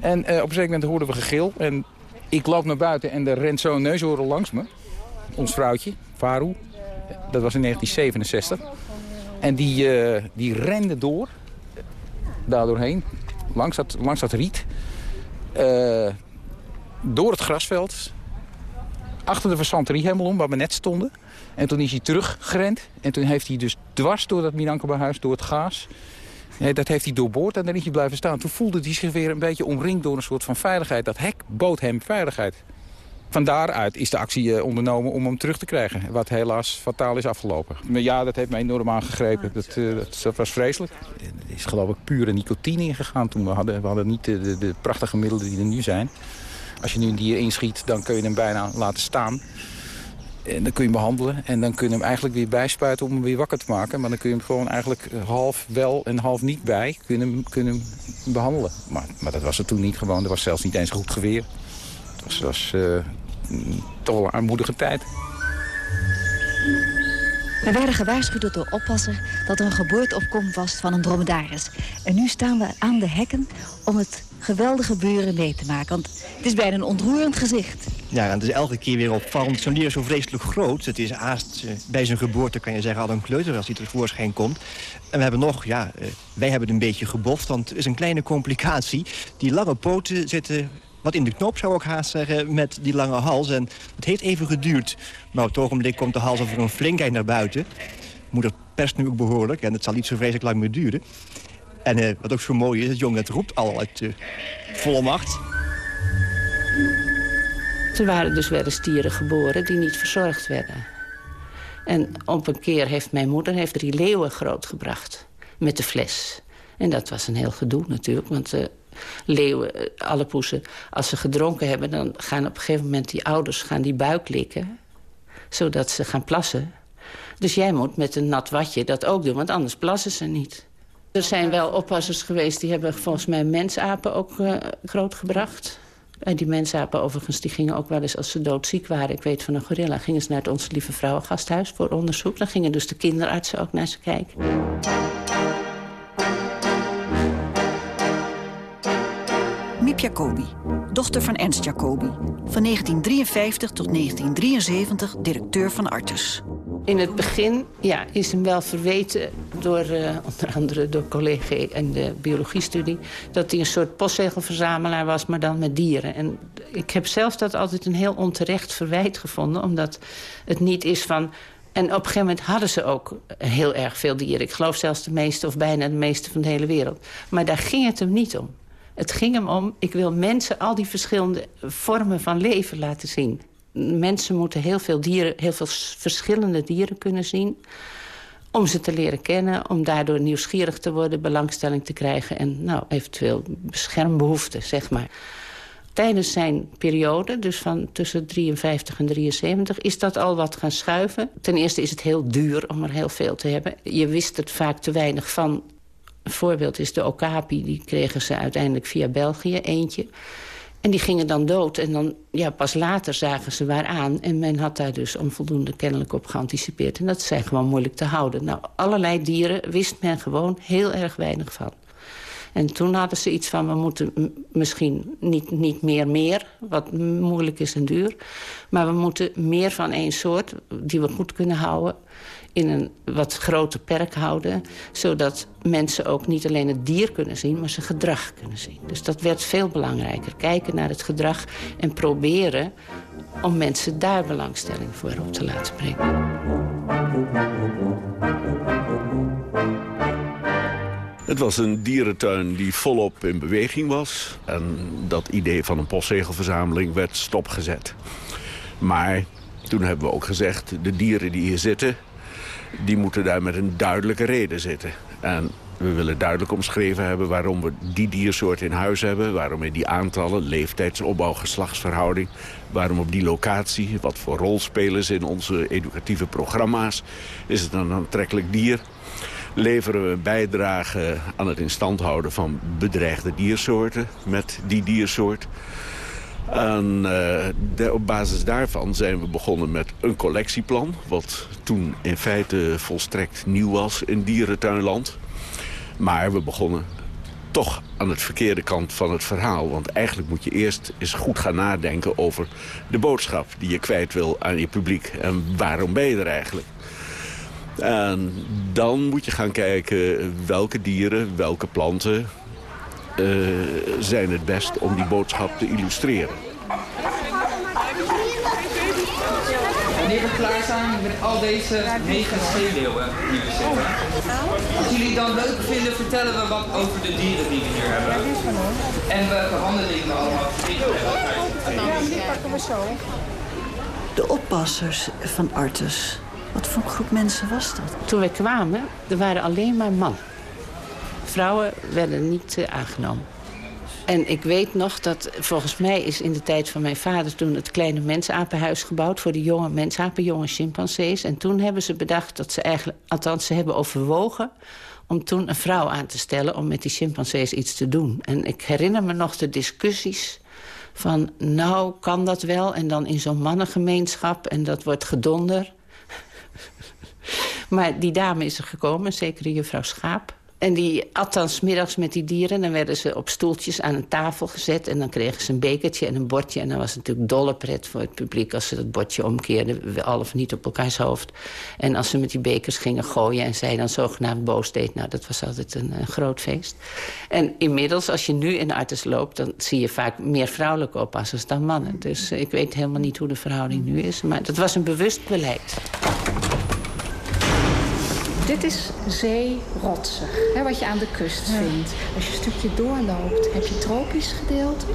En uh, op een gegeven moment hoorden we gegil. En ik loop naar buiten en er rent zo'n neushoorn langs me. Ons vrouwtje, Faru. Dat was in 1967. En die, uh, die rende door, daar doorheen, langs dat, langs dat riet. Uh, door het grasveld, achter de versanterie waar we net stonden. En toen is hij teruggerend. En toen heeft hij dus dwars door dat Minankerbehuis, door het gaas... dat heeft hij doorboord en dan is hij blijven staan. Toen voelde hij zich weer een beetje omringd door een soort van veiligheid. Dat hek bood hem veiligheid. Van daaruit is de actie eh, ondernomen om hem terug te krijgen. Wat helaas fataal is afgelopen. Maar ja, dat heeft mij enorm aangegrepen. Dat, dat, was vreselijk. Er is geloof ik pure nicotine ingegaan toen. We hadden, we hadden niet de, de, prachtige middelen die er nu zijn. Als je nu een dier inschiet, dan kun je hem bijna laten staan. En dan kun je hem behandelen en dan kun je hem eigenlijk weer bijspuiten om hem weer wakker te maken. Maar dan kun je hem gewoon eigenlijk half wel en half niet bij kunnen behandelen. Maar, maar dat was er toen niet gewoon. Er was zelfs niet eens goed geweer. Het was, toch wel een armoedige tijd. We werden gewaarschuwd door de oppasser dat er een geboorteopkomst was van een dromedaris. En nu staan we aan de hekken om het geweldige buren mee te maken. Want het is bijna een ontroerend gezicht. Ja, en het is elke keer weer opvallend. Zo'n dier is zo vreselijk groot. Het is haast eh, bij zijn geboorte, kan je zeggen, al een kleuter als hij tevoorschijn komt. En we hebben nog, ja, eh, wij hebben het een beetje geboft, want het is een kleine complicatie. Die lange poten zitten wat in de knop zou ik haast zeggen met die lange hals. En het heeft even geduurd. Maar op het ogenblik komt de hals over een flinkheid naar buiten. Moeder perst nu ook behoorlijk en het zal niet zo vreselijk lang meer duren. En uh, wat ook zo mooi is, het jong het roept al uit uh, volle macht. Er waren dus wel eens dieren geboren die niet verzorgd werden. En op een keer heeft mijn moeder heeft drie leeuwen grootgebracht met de fles. En dat was een heel gedoe natuurlijk, want uh, leeuwen, alle poesen... als ze gedronken hebben, dan gaan op een gegeven moment die ouders gaan die buik likken... zodat ze gaan plassen. Dus jij moet met een nat watje dat ook doen, want anders plassen ze niet. Er zijn wel oppassers geweest die hebben volgens mij mensapen ook uh, grootgebracht. En die mensapen overigens die gingen ook wel eens als ze doodziek waren... ik weet van een gorilla, gingen ze naar het Onze Lieve Vrouwengasthuis voor onderzoek. Dan gingen dus de kinderartsen ook naar ze kijken. Jacobi, dochter van Ernst Jacobi. Van 1953 tot 1973 directeur van Artes. In het begin ja, is hem wel verweten door uh, onder andere door collega en de biologiestudie... dat hij een soort postzegelverzamelaar was, maar dan met dieren. En ik heb zelf dat altijd een heel onterecht verwijt gevonden... omdat het niet is van... En op een gegeven moment hadden ze ook heel erg veel dieren. Ik geloof zelfs de meeste of bijna de meeste van de hele wereld. Maar daar ging het hem niet om. Het ging hem om, ik wil mensen al die verschillende vormen van leven laten zien. Mensen moeten heel veel dieren, heel veel verschillende dieren kunnen zien. Om ze te leren kennen, om daardoor nieuwsgierig te worden, belangstelling te krijgen en nou, eventueel beschermbehoeften, zeg maar. Tijdens zijn periode, dus van tussen 53 en 73, is dat al wat gaan schuiven. Ten eerste is het heel duur om er heel veel te hebben. Je wist er vaak te weinig van een voorbeeld is de Okapi. Die kregen ze uiteindelijk via België, eentje. En die gingen dan dood. En dan, ja, pas later zagen ze waaraan. En men had daar dus onvoldoende kennelijk op geanticipeerd. En dat zijn gewoon moeilijk te houden. Nou, allerlei dieren wist men gewoon heel erg weinig van. En toen hadden ze iets van, we moeten misschien niet, niet meer meer... wat moeilijk is en duur... maar we moeten meer van één soort, die we goed kunnen houden in een wat groter perk houden... zodat mensen ook niet alleen het dier kunnen zien, maar zijn gedrag kunnen zien. Dus dat werd veel belangrijker. Kijken naar het gedrag en proberen om mensen daar belangstelling voor op te laten brengen. Het was een dierentuin die volop in beweging was. En dat idee van een postzegelverzameling werd stopgezet. Maar toen hebben we ook gezegd, de dieren die hier zitten die moeten daar met een duidelijke reden zitten. En we willen duidelijk omschreven hebben waarom we die diersoort in huis hebben. Waarom in die aantallen, leeftijdsopbouw, geslachtsverhouding. Waarom op die locatie, wat voor rol spelen ze in onze educatieve programma's. Is het een aantrekkelijk dier? Leveren we een bijdrage aan het instand houden van bedreigde diersoorten met die diersoort? En uh, op basis daarvan zijn we begonnen met een collectieplan... wat toen in feite volstrekt nieuw was in dierentuinland. Maar we begonnen toch aan het verkeerde kant van het verhaal. Want eigenlijk moet je eerst eens goed gaan nadenken over de boodschap die je kwijt wil aan je publiek. En waarom ben je er eigenlijk? En dan moet je gaan kijken welke dieren, welke planten zijn het best om die boodschap te illustreren. Wanneer we klaar zijn met al deze negen zeeleeuwen die we zitten. Als jullie het dan leuk vinden, vertellen we wat over de dieren die we hier hebben. En welke handelingen we allemaal hebben. die pakken we zo. De oppassers van Artus. Wat voor groep mensen was dat? Toen wij kwamen, er waren alleen maar mannen. Vrouwen werden niet uh, aangenomen. En ik weet nog dat, volgens mij is in de tijd van mijn vader... toen het kleine mensapenhuis gebouwd voor de jonge mensapen, jonge chimpansees. En toen hebben ze bedacht dat ze eigenlijk... althans, ze hebben overwogen om toen een vrouw aan te stellen... om met die chimpansees iets te doen. En ik herinner me nog de discussies van... nou, kan dat wel? En dan in zo'n mannengemeenschap en dat wordt gedonder. [laughs] maar die dame is er gekomen, zeker juffrouw Schaap... En die at dan smiddags met die dieren. Dan werden ze op stoeltjes aan een tafel gezet. En dan kregen ze een bekertje en een bordje. En dan was het natuurlijk dolle pret voor het publiek... als ze dat bordje omkeerden, al of niet op elkaars hoofd. En als ze met die bekers gingen gooien... en zij dan zogenaamd boos deed... nou, dat was altijd een, groot feest. En inmiddels, als je nu in Artes loopt... dan zie je vaak meer vrouwelijke oppassers dan mannen. Dus uh, ik weet helemaal niet hoe de verhouding nu is. Maar dat was een bewust beleid. Dit is zeerotsig, hè, wat je aan de kust vindt. Als je een stukje doorloopt, heb je tropisch gedeelte.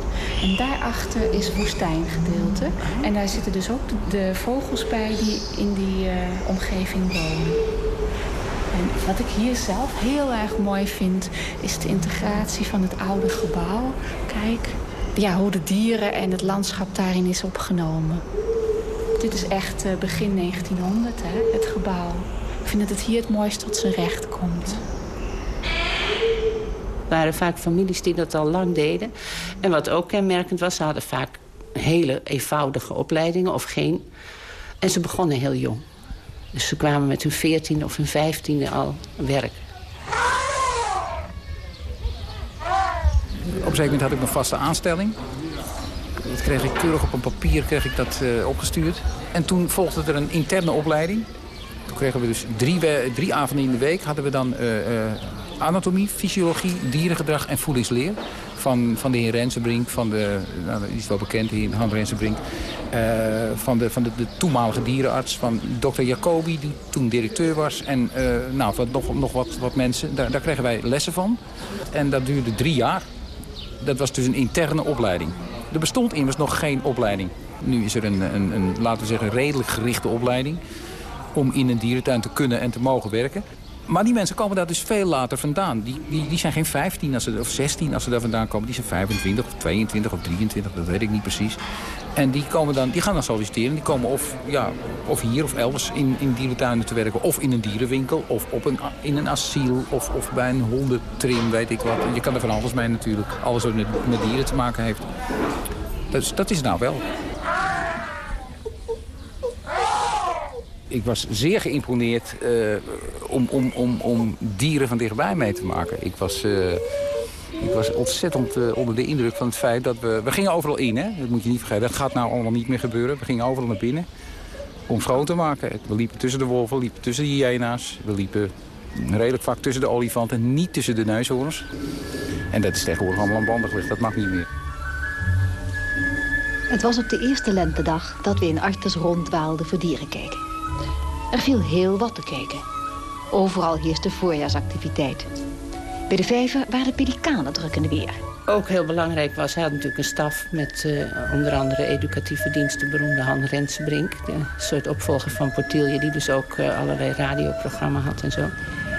En daarachter is woestijngedeelte. En daar zitten dus ook de, vogels bij die in die uh, omgeving wonen. En wat ik hier zelf heel erg mooi vind, is de integratie van het oude gebouw. Kijk, ja, hoe de dieren en het landschap daarin is opgenomen. Dit is echt uh, begin 1900, hè, het gebouw. Ik vind dat het hier het mooist tot zijn recht komt. Er waren vaak families die dat al lang deden. En wat ook kenmerkend was, ze hadden vaak hele eenvoudige opleidingen of geen. En ze begonnen heel jong. Dus ze kwamen met hun veertiende of hun vijftiende al werken. Op een gegeven moment had ik mijn vaste aanstelling. Dat kreeg ik keurig op een papier kreeg ik dat, uh, opgestuurd. En toen volgde er een interne opleiding kregen we dus drie, drie avonden in de week... hadden we dan uh, anatomie, fysiologie, dierengedrag en voedingsleer. Van, van de heer Rensenbrink, van de, nou, die is wel bekend, hier, Han Rensenbrink. Uh, van de, van de, de, toenmalige dierenarts, van dokter Jacobi, die toen directeur was. En nou, nog, nog wat, wat mensen, daar, daar kregen wij lessen van. En dat duurde drie jaar. Dat was dus een interne opleiding. Er bestond immers nog geen opleiding. Nu is er een, een, een laten we zeggen, redelijk gerichte opleiding om in een dierentuin te kunnen en te mogen werken. Maar die mensen komen daar dus veel later vandaan. Die, die, die zijn geen 15 als ze, of 16 als ze daar vandaan komen. Die zijn 25 of 22 of 23, dat weet ik niet precies. En die, komen dan, die gaan dan solliciteren. Die komen of, ja, of hier of elders in, in dierentuinen te werken. Of in een dierenwinkel. Of op een, in een asiel. Of, of bij een hondentrim, weet ik wat. Je kan er van alles mee natuurlijk. Alles wat met, met dieren te maken heeft. Dus dat is nou wel. Ik was zeer geïmponeerd uh, om, om, om, om dieren van dichtbij mee te maken. Ik was, uh, ik was ontzettend uh, onder de indruk van het feit dat we... We gingen overal in, hè? dat moet je niet vergeten. Dat gaat nou allemaal niet meer gebeuren. We gingen overal naar binnen om schoon te maken. We liepen tussen de wolven, liepen tussen de hyena's. We liepen redelijk vaak tussen de olifanten, niet tussen de neushoorns. En dat is tegenwoordig allemaal aan banden gelegd. Dat mag niet meer. Het was op de eerste lentedag dat we in Artes ronddwaalden voor dierenkijken. Er viel heel wat te kijken. Overal heerste voorjaarsactiviteit. Bij de vijver waren de pelikanen druk in de weer. Ook heel belangrijk was, hij had natuurlijk een staf met uh, onder andere educatieve diensten, beroemde Han Rensbrink. De soort opvolger van Portilje, die dus ook uh, allerlei radioprogramma's had en zo.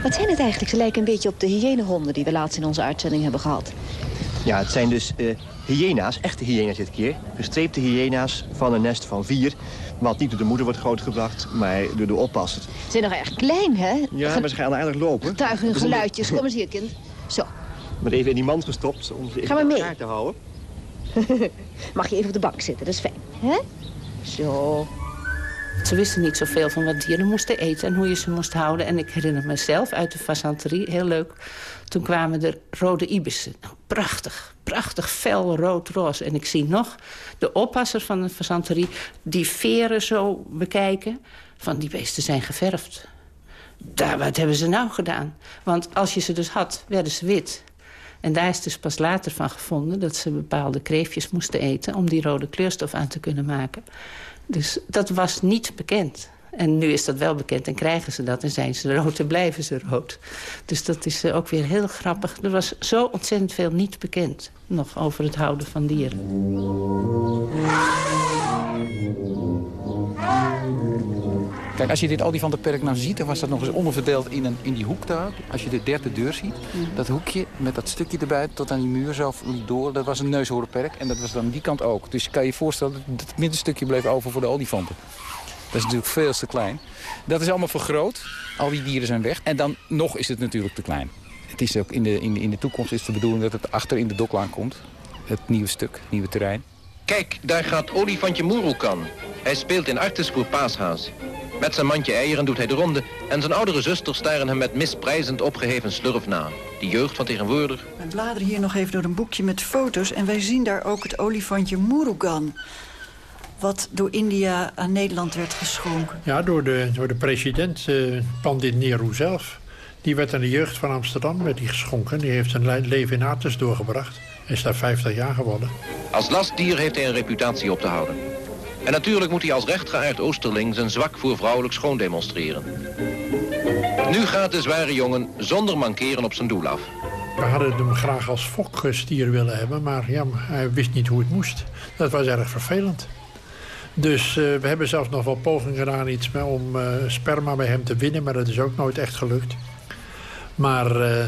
Wat zijn het eigenlijk? Ze lijken een beetje op de hyënehonden die we laatst in onze uitzending hebben gehad. Ja, het zijn dus uh, hyena's, echte hyena's dit keer. Gestreepte hyena's van een nest van vier. Wat niet door de moeder wordt grootgebracht, maar door de oppasser. Ze zijn nog erg klein, hè? Ja, maar ze gaan aardig lopen. Getuigen hun geluidjes. Kom eens hier, kind. Zo. Maar even in die mand gestopt om ze in elkaar te houden. [laughs] Mag je even op de bank zitten, dat is fijn. hè? Zo. Ze wisten niet zoveel van wat dieren moesten eten en hoe je ze moest houden. En ik herinner mezelf uit de fasanterie, heel leuk... toen kwamen er rode ibissen. Nou, prachtig, prachtig fel rood-roze. En ik zie nog de oppasser van de fasanterie... die veren zo bekijken, van die beesten zijn geverfd. Daar, wat hebben ze nou gedaan? Want als je ze dus had, werden ze wit. En daar is dus pas later van gevonden... dat ze bepaalde kreefjes moesten eten... om die rode kleurstof aan te kunnen maken. Dus dat was niet bekend. En nu is dat wel bekend en krijgen ze dat en zijn ze rood en blijven ze rood. Dus dat is eh, ook weer heel grappig. Er was zo ontzettend veel niet bekend nog over het houden van dieren. Kijk, als je dit olifantenperk nou ziet, dan was dat nog eens onderverdeeld in, een, in die hoek daar. Als je de derde deur ziet, dat hoekje met dat stukje erbij tot aan die muur zo liep door. Dat was een neushoornperk en dat was dan die kant ook. Dus je kan je voorstellen dat het middenstukje bleef over voor de olifanten. Dat is natuurlijk veel te klein. Dat is allemaal vergroot. Al die dieren zijn weg. En dan nog is het natuurlijk te klein. Het is ook in de, in de, in de toekomst is de bedoeling dat het achter in de doklaan komt. Het nieuwe stuk, het nieuwe terrein. Kijk, daar gaat olifantje Murukan. Hij speelt in Artis voor Paashaas. Met zijn mandje eieren doet hij de ronde en zijn oudere zusters staren hem met misprijzend opgeheven slurf na. De jeugd van tegenwoordig. We bladeren hier nog even door een boekje met foto's en wij zien daar ook het olifantje Murugan. Wat door India aan Nederland werd geschonken. Ja, door de, door de president uh, Pandit Nehru zelf. Die werd aan de jeugd van Amsterdam werd die geschonken. Die heeft zijn leven in Artes doorgebracht. Hij is daar 50 jaar geworden. Als lastdier heeft hij een reputatie op te houden. En natuurlijk moet hij als rechtgeaard Oosterling zijn zwak voor vrouwelijk schoon demonstreren. Nu gaat de zware jongen zonder mankeren op zijn doel af. We hadden hem graag als fokstier willen hebben, maar ja, hij wist niet hoe het moest. Dat was erg vervelend. Dus uh, we hebben zelfs nog wel pogingen gedaan iets mee om uh, sperma bij hem te winnen... maar dat is ook nooit echt gelukt. Maar uh,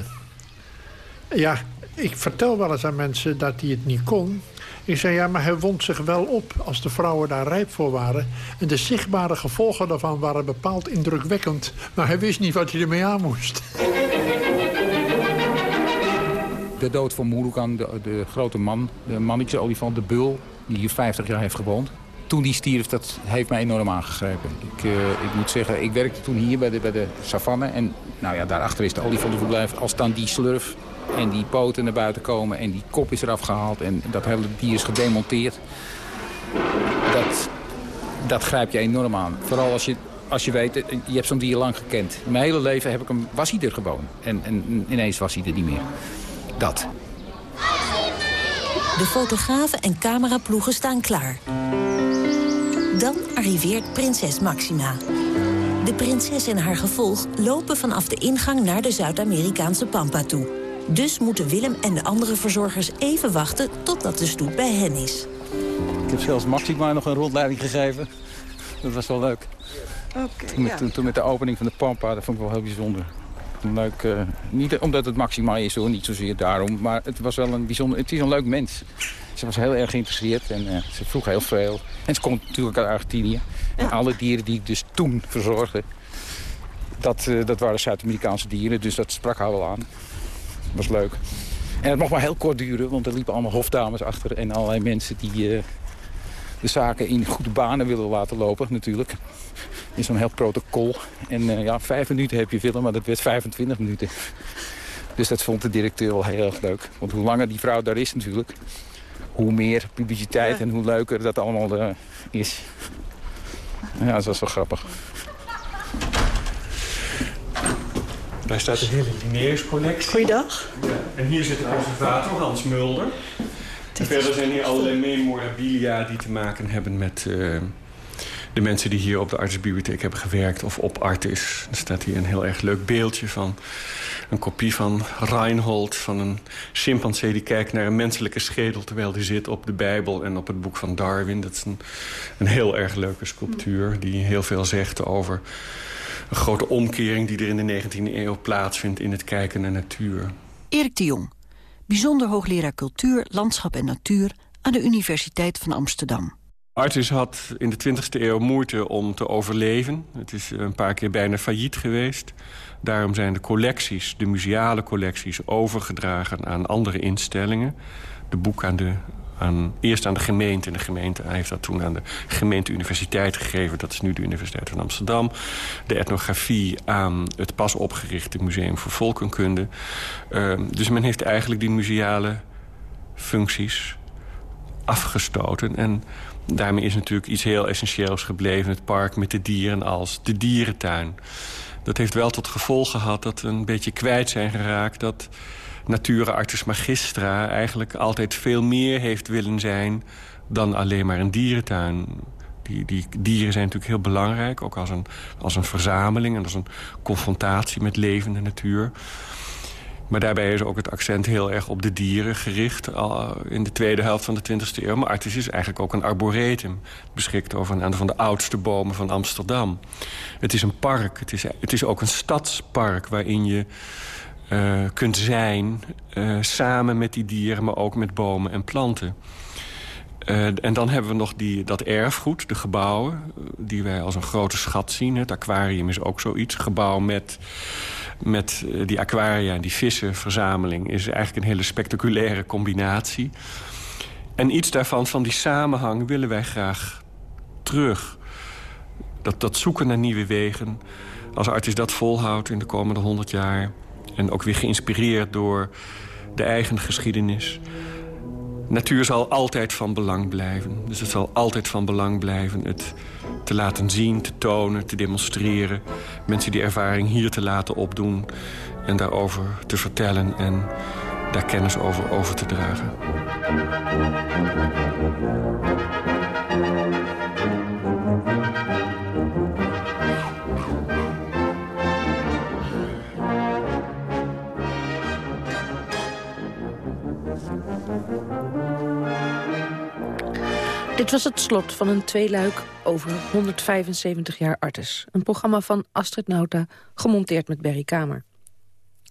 ja, ik vertel wel eens aan mensen dat hij het niet kon... Ik zei, ja, maar hij wond zich wel op als de vrouwen daar rijp voor waren. En de zichtbare gevolgen daarvan waren bepaald indrukwekkend. Maar hij wist niet wat hij ermee aan moest. De dood van Murukan, de, de grote man, de mannetje olifant, de bul... die hier 50 jaar heeft gewoond toen die stierf, dat heeft mij enorm aangegrepen. Ik, uh, ik moet zeggen, ik werkte toen hier bij de, bij de savanne. En nou ja, daarachter is de olifantenverblijf. Als dan die slurf en die poten naar buiten komen en die kop is eraf gehaald... en dat hele dier is gedemonteerd, dat, dat grijpt je enorm aan. Vooral als je, als je weet, eh, je hebt zo'n dier lang gekend. Mijn hele leven heb ik hem, was hij er gewoon. En, en ineens was hij er niet meer. Dat. De fotografen en cameraploegen staan klaar. Dan arriveert prinses Maxima. De prinses en haar gevolg lopen vanaf de ingang naar de Zuid-Amerikaanse Pampa toe. Dus moeten Willem en de andere verzorgers even wachten totdat de stoet bij hen is. Ik heb zelfs Maxima nog een rondleiding gegeven. Dat was wel leuk. Okay, toen, met, ja. toen, met de opening van de Pampa, dat vond ik wel heel bijzonder. Leuk, uh, niet omdat het Maxima is hoor, niet zozeer daarom. Maar het was wel een bijzonder, het is een leuk mens. Ze was heel erg geïnteresseerd en uh, ze vroeg heel veel. En ze komt natuurlijk uit Argentinië. En alle dieren die ik dus toen verzorgde, dat, uh, dat waren Zuid-Amerikaanse dieren. Dus dat sprak haar wel aan. Dat was leuk. En het mocht maar heel kort duren, want er liepen allemaal hofdames achter... en allerlei mensen die uh, de zaken in goede banen willen laten lopen natuurlijk. [laughs] In zo'n heel protocol. En ja, vijf minuten heb je film, maar dat werd 25 minuten. [laughs] Dus dat vond de directeur wel heel erg leuk. Want hoe langer die vrouw daar is natuurlijk hoe meer publiciteit en hoe leuker dat allemaal uh, is. Ja, dat was wel grappig. Daar staat de hele dineerscollectie. Goeiedag. Ja. En hier zit de conservator Hans Mulder. En verder zijn hier allerlei memorabilia die te maken hebben met uh, de mensen die hier op de artsbibliotheek hebben gewerkt of op Artis. Er staat hier een heel erg leuk beeldje van een kopie van Reinhold, van een chimpansee die kijkt naar een menselijke schedel terwijl die zit op de Bijbel en op het boek van Darwin. Dat is een, een heel erg leuke sculptuur die heel veel zegt over een grote omkering die er in de 19e eeuw plaatsvindt in het kijken naar natuur. Erik de Jong, bijzonder hoogleraar cultuur, landschap en natuur aan de Universiteit van Amsterdam. Artis had in de 20e eeuw moeite om te overleven. Het is een paar keer bijna failliet geweest. Daarom zijn de collecties, de museale collecties, overgedragen aan andere instellingen. De boek aan de aan, eerst aan de gemeente. En de gemeente heeft dat toen aan de gemeente-universiteit gegeven. Dat is nu de Universiteit van Amsterdam. De etnografie aan het pas opgerichte Museum voor Volkenkunde. Ehm, dus men heeft eigenlijk die museale functies afgestoten. En daarmee is natuurlijk iets heel essentieels gebleven. Het park met de dieren als de dierentuin. Dat heeft wel tot gevolg gehad dat we een beetje kwijt zijn geraakt... dat Natura Artis Magistra eigenlijk altijd veel meer heeft willen zijn... dan alleen maar een dierentuin. Die, die dieren zijn natuurlijk heel belangrijk, ook als een, als een verzameling... en als een confrontatie met levende natuur. Maar daarbij is ook het accent heel erg op de dieren gericht... Al in de tweede helft van de 20e eeuw. Maar Artis is eigenlijk ook een arboretum. Beschikt over een aantal van de oudste bomen van Amsterdam. Het is een park. Het is, het is ook een stadspark waarin je uh, kunt zijn... Uh, samen met die dieren, maar ook met bomen en planten. Uh, en dan hebben we nog die, dat erfgoed, de gebouwen... die wij als een grote schat zien. Het aquarium is ook zoiets. Gebouw met met eh, die aquaria, die vissenverzameling... is eigenlijk een hele spectaculaire combinatie. En iets daarvan, van die samenhang, willen wij graag terug. Dat, dat zoeken naar nieuwe wegen. Als artiest dat volhoudt in de komende honderd jaar... en ook weer geïnspireerd door de eigen geschiedenis... Natuur zal altijd van belang blijven. Dus het zal altijd van belang blijven het te laten zien, te tonen, te demonstreren. Mensen die ervaring hier te laten opdoen en daarover te vertellen en daar kennis over over te dragen. Dit was het slot van een tweeluik over 175 jaar Artes. Een programma van Astrid Nauta, gemonteerd met Berry Kamer.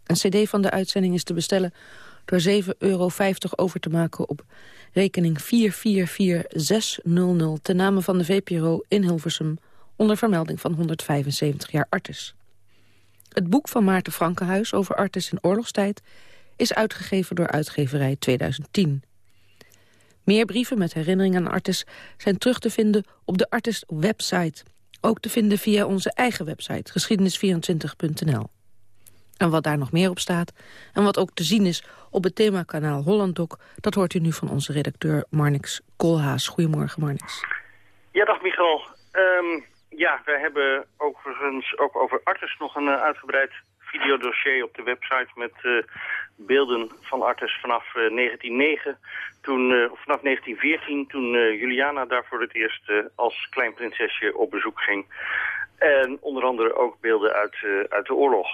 Een cd van de uitzending is te bestellen door 7,50 euro over te maken op rekening 444600 ten name van de VPRO in Hilversum onder vermelding van 175 jaar Artes. Het boek van Maarten Frankenhuis over Artes in oorlogstijd is uitgegeven door uitgeverij 2010. Meer brieven met herinneringen aan Artis zijn terug te vinden op de Artis website. Ook te vinden via onze eigen website, geschiedenis24.nl. En wat daar nog meer op staat, en wat ook te zien is op het themakanaal Hollandok... dat hoort u nu van onze redacteur Marnix Koolhaas. Goedemorgen, Marnix. Ja, dag Michael. Um, ja, we hebben overigens ook over Artis nog een uh, uitgebreid videodossier op de website... met uh, beelden van Artis vanaf uh, 1909 toen, uh, vanaf 1914, toen uh, Juliana daar voor het eerst als klein prinsesje op bezoek ging. En onder andere ook beelden uit, uit de oorlog.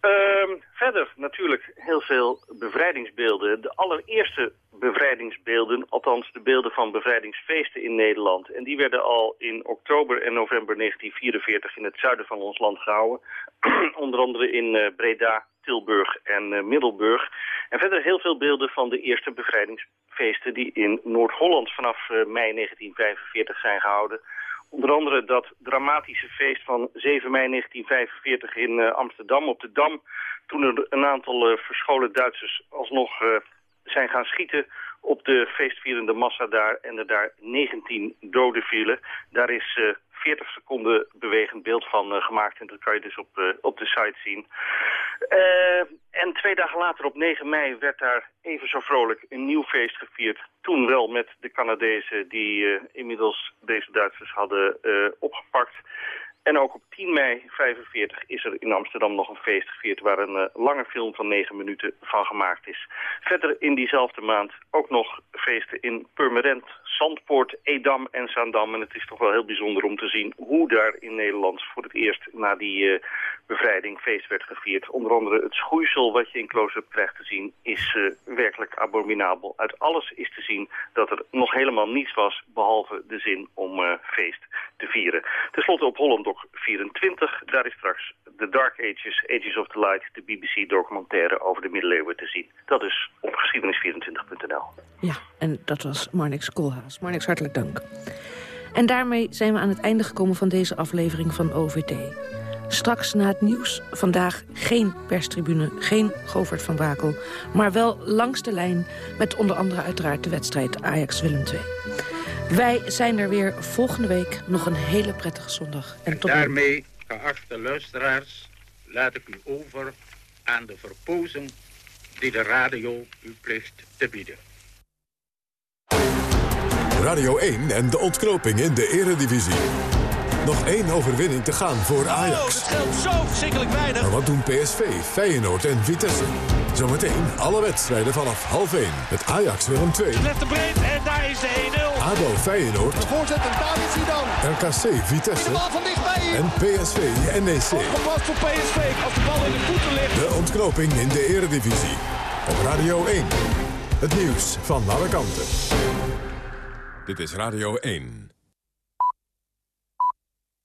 Ehm, verder natuurlijk heel veel bevrijdingsbeelden. De allereerste bevrijdingsbeelden, althans de beelden van bevrijdingsfeesten in Nederland. En die werden al in oktober en november 1944 in het zuiden van ons land gehouden. [clears throat] onder andere in Breda, Tilburg en Middelburg. En verder heel veel beelden van de eerste bevrijdingsfeesten die in Noord-Holland vanaf mei 1945 zijn gehouden. Onder andere dat dramatische feest van 7 mei 1945 in uh, Amsterdam op de Dam. Toen er een aantal uh, verscholen Duitsers alsnog uh, zijn gaan schieten op de feestvierende massa daar. En er daar 19 doden vielen. Daar is 40 seconden bewegend beeld van uh, gemaakt. En dat kan je dus op, uh, op de site zien. Uh, en twee dagen later, op 9 mei, werd daar even zo vrolijk een nieuw feest gevierd. Toen wel met de Canadezen die inmiddels deze Duitsers hadden opgepakt. En ook op 10 mei 45 is er in Amsterdam nog een feest gevierd... waar een uh, lange film van 9 minuten van gemaakt is. Verder in diezelfde maand ook nog feesten in Purmerend, Zandpoort, Edam en Zaandam. En het is toch wel heel bijzonder om te zien hoe daar in Nederland... voor het eerst na die uh, bevrijding feest werd gevierd. Onder andere het schoeisel wat je in close-up krijgt te zien is uh, werkelijk abominabel. Uit alles is te zien dat er nog helemaal niets was... behalve de zin om feest te vieren. Ten slotte op Holland 24. Daar is straks The Dark Ages, Ages of the Light, de BBC-documentaire over de middeleeuwen te zien. Dat is op geschiedenis24.nl. Ja, en dat was Marnix Koolhaas. Marnix, hartelijk dank. En daarmee zijn we aan het einde gekomen van deze aflevering van OVT. Straks na het nieuws vandaag geen perstribune, geen Govert van Brakel... maar wel langs de lijn met onder andere uiteraard de wedstrijd Ajax-Willem II. Wij zijn er weer volgende week. Nog een hele prettige zondag. En tot Daarmee, geachte luisteraars, laat ik u over aan de verpozing die de radio u plicht te bieden. Radio 1 en de ontknoping in de eredivisie. Nog één overwinning te gaan voor Ajax. Oh, dat scheelt zo verschrikkelijk weinig. Maar wat doen PSV, Feyenoord en Vitesse? Zometeen alle wedstrijden vanaf half 1. Het Ajax Willem 2. Left de breed en daar is de 1-0. ADO Feyenoord. De voorzet en David Zidane. RKC Vitesse. De bal van dichtbij. En PSV NEC. Gepast voor PSV als de bal in de voeten ligt. De ontknoping in de eredivisie. Op Radio 1. Het nieuws van alle kanten. Dit is Radio 1.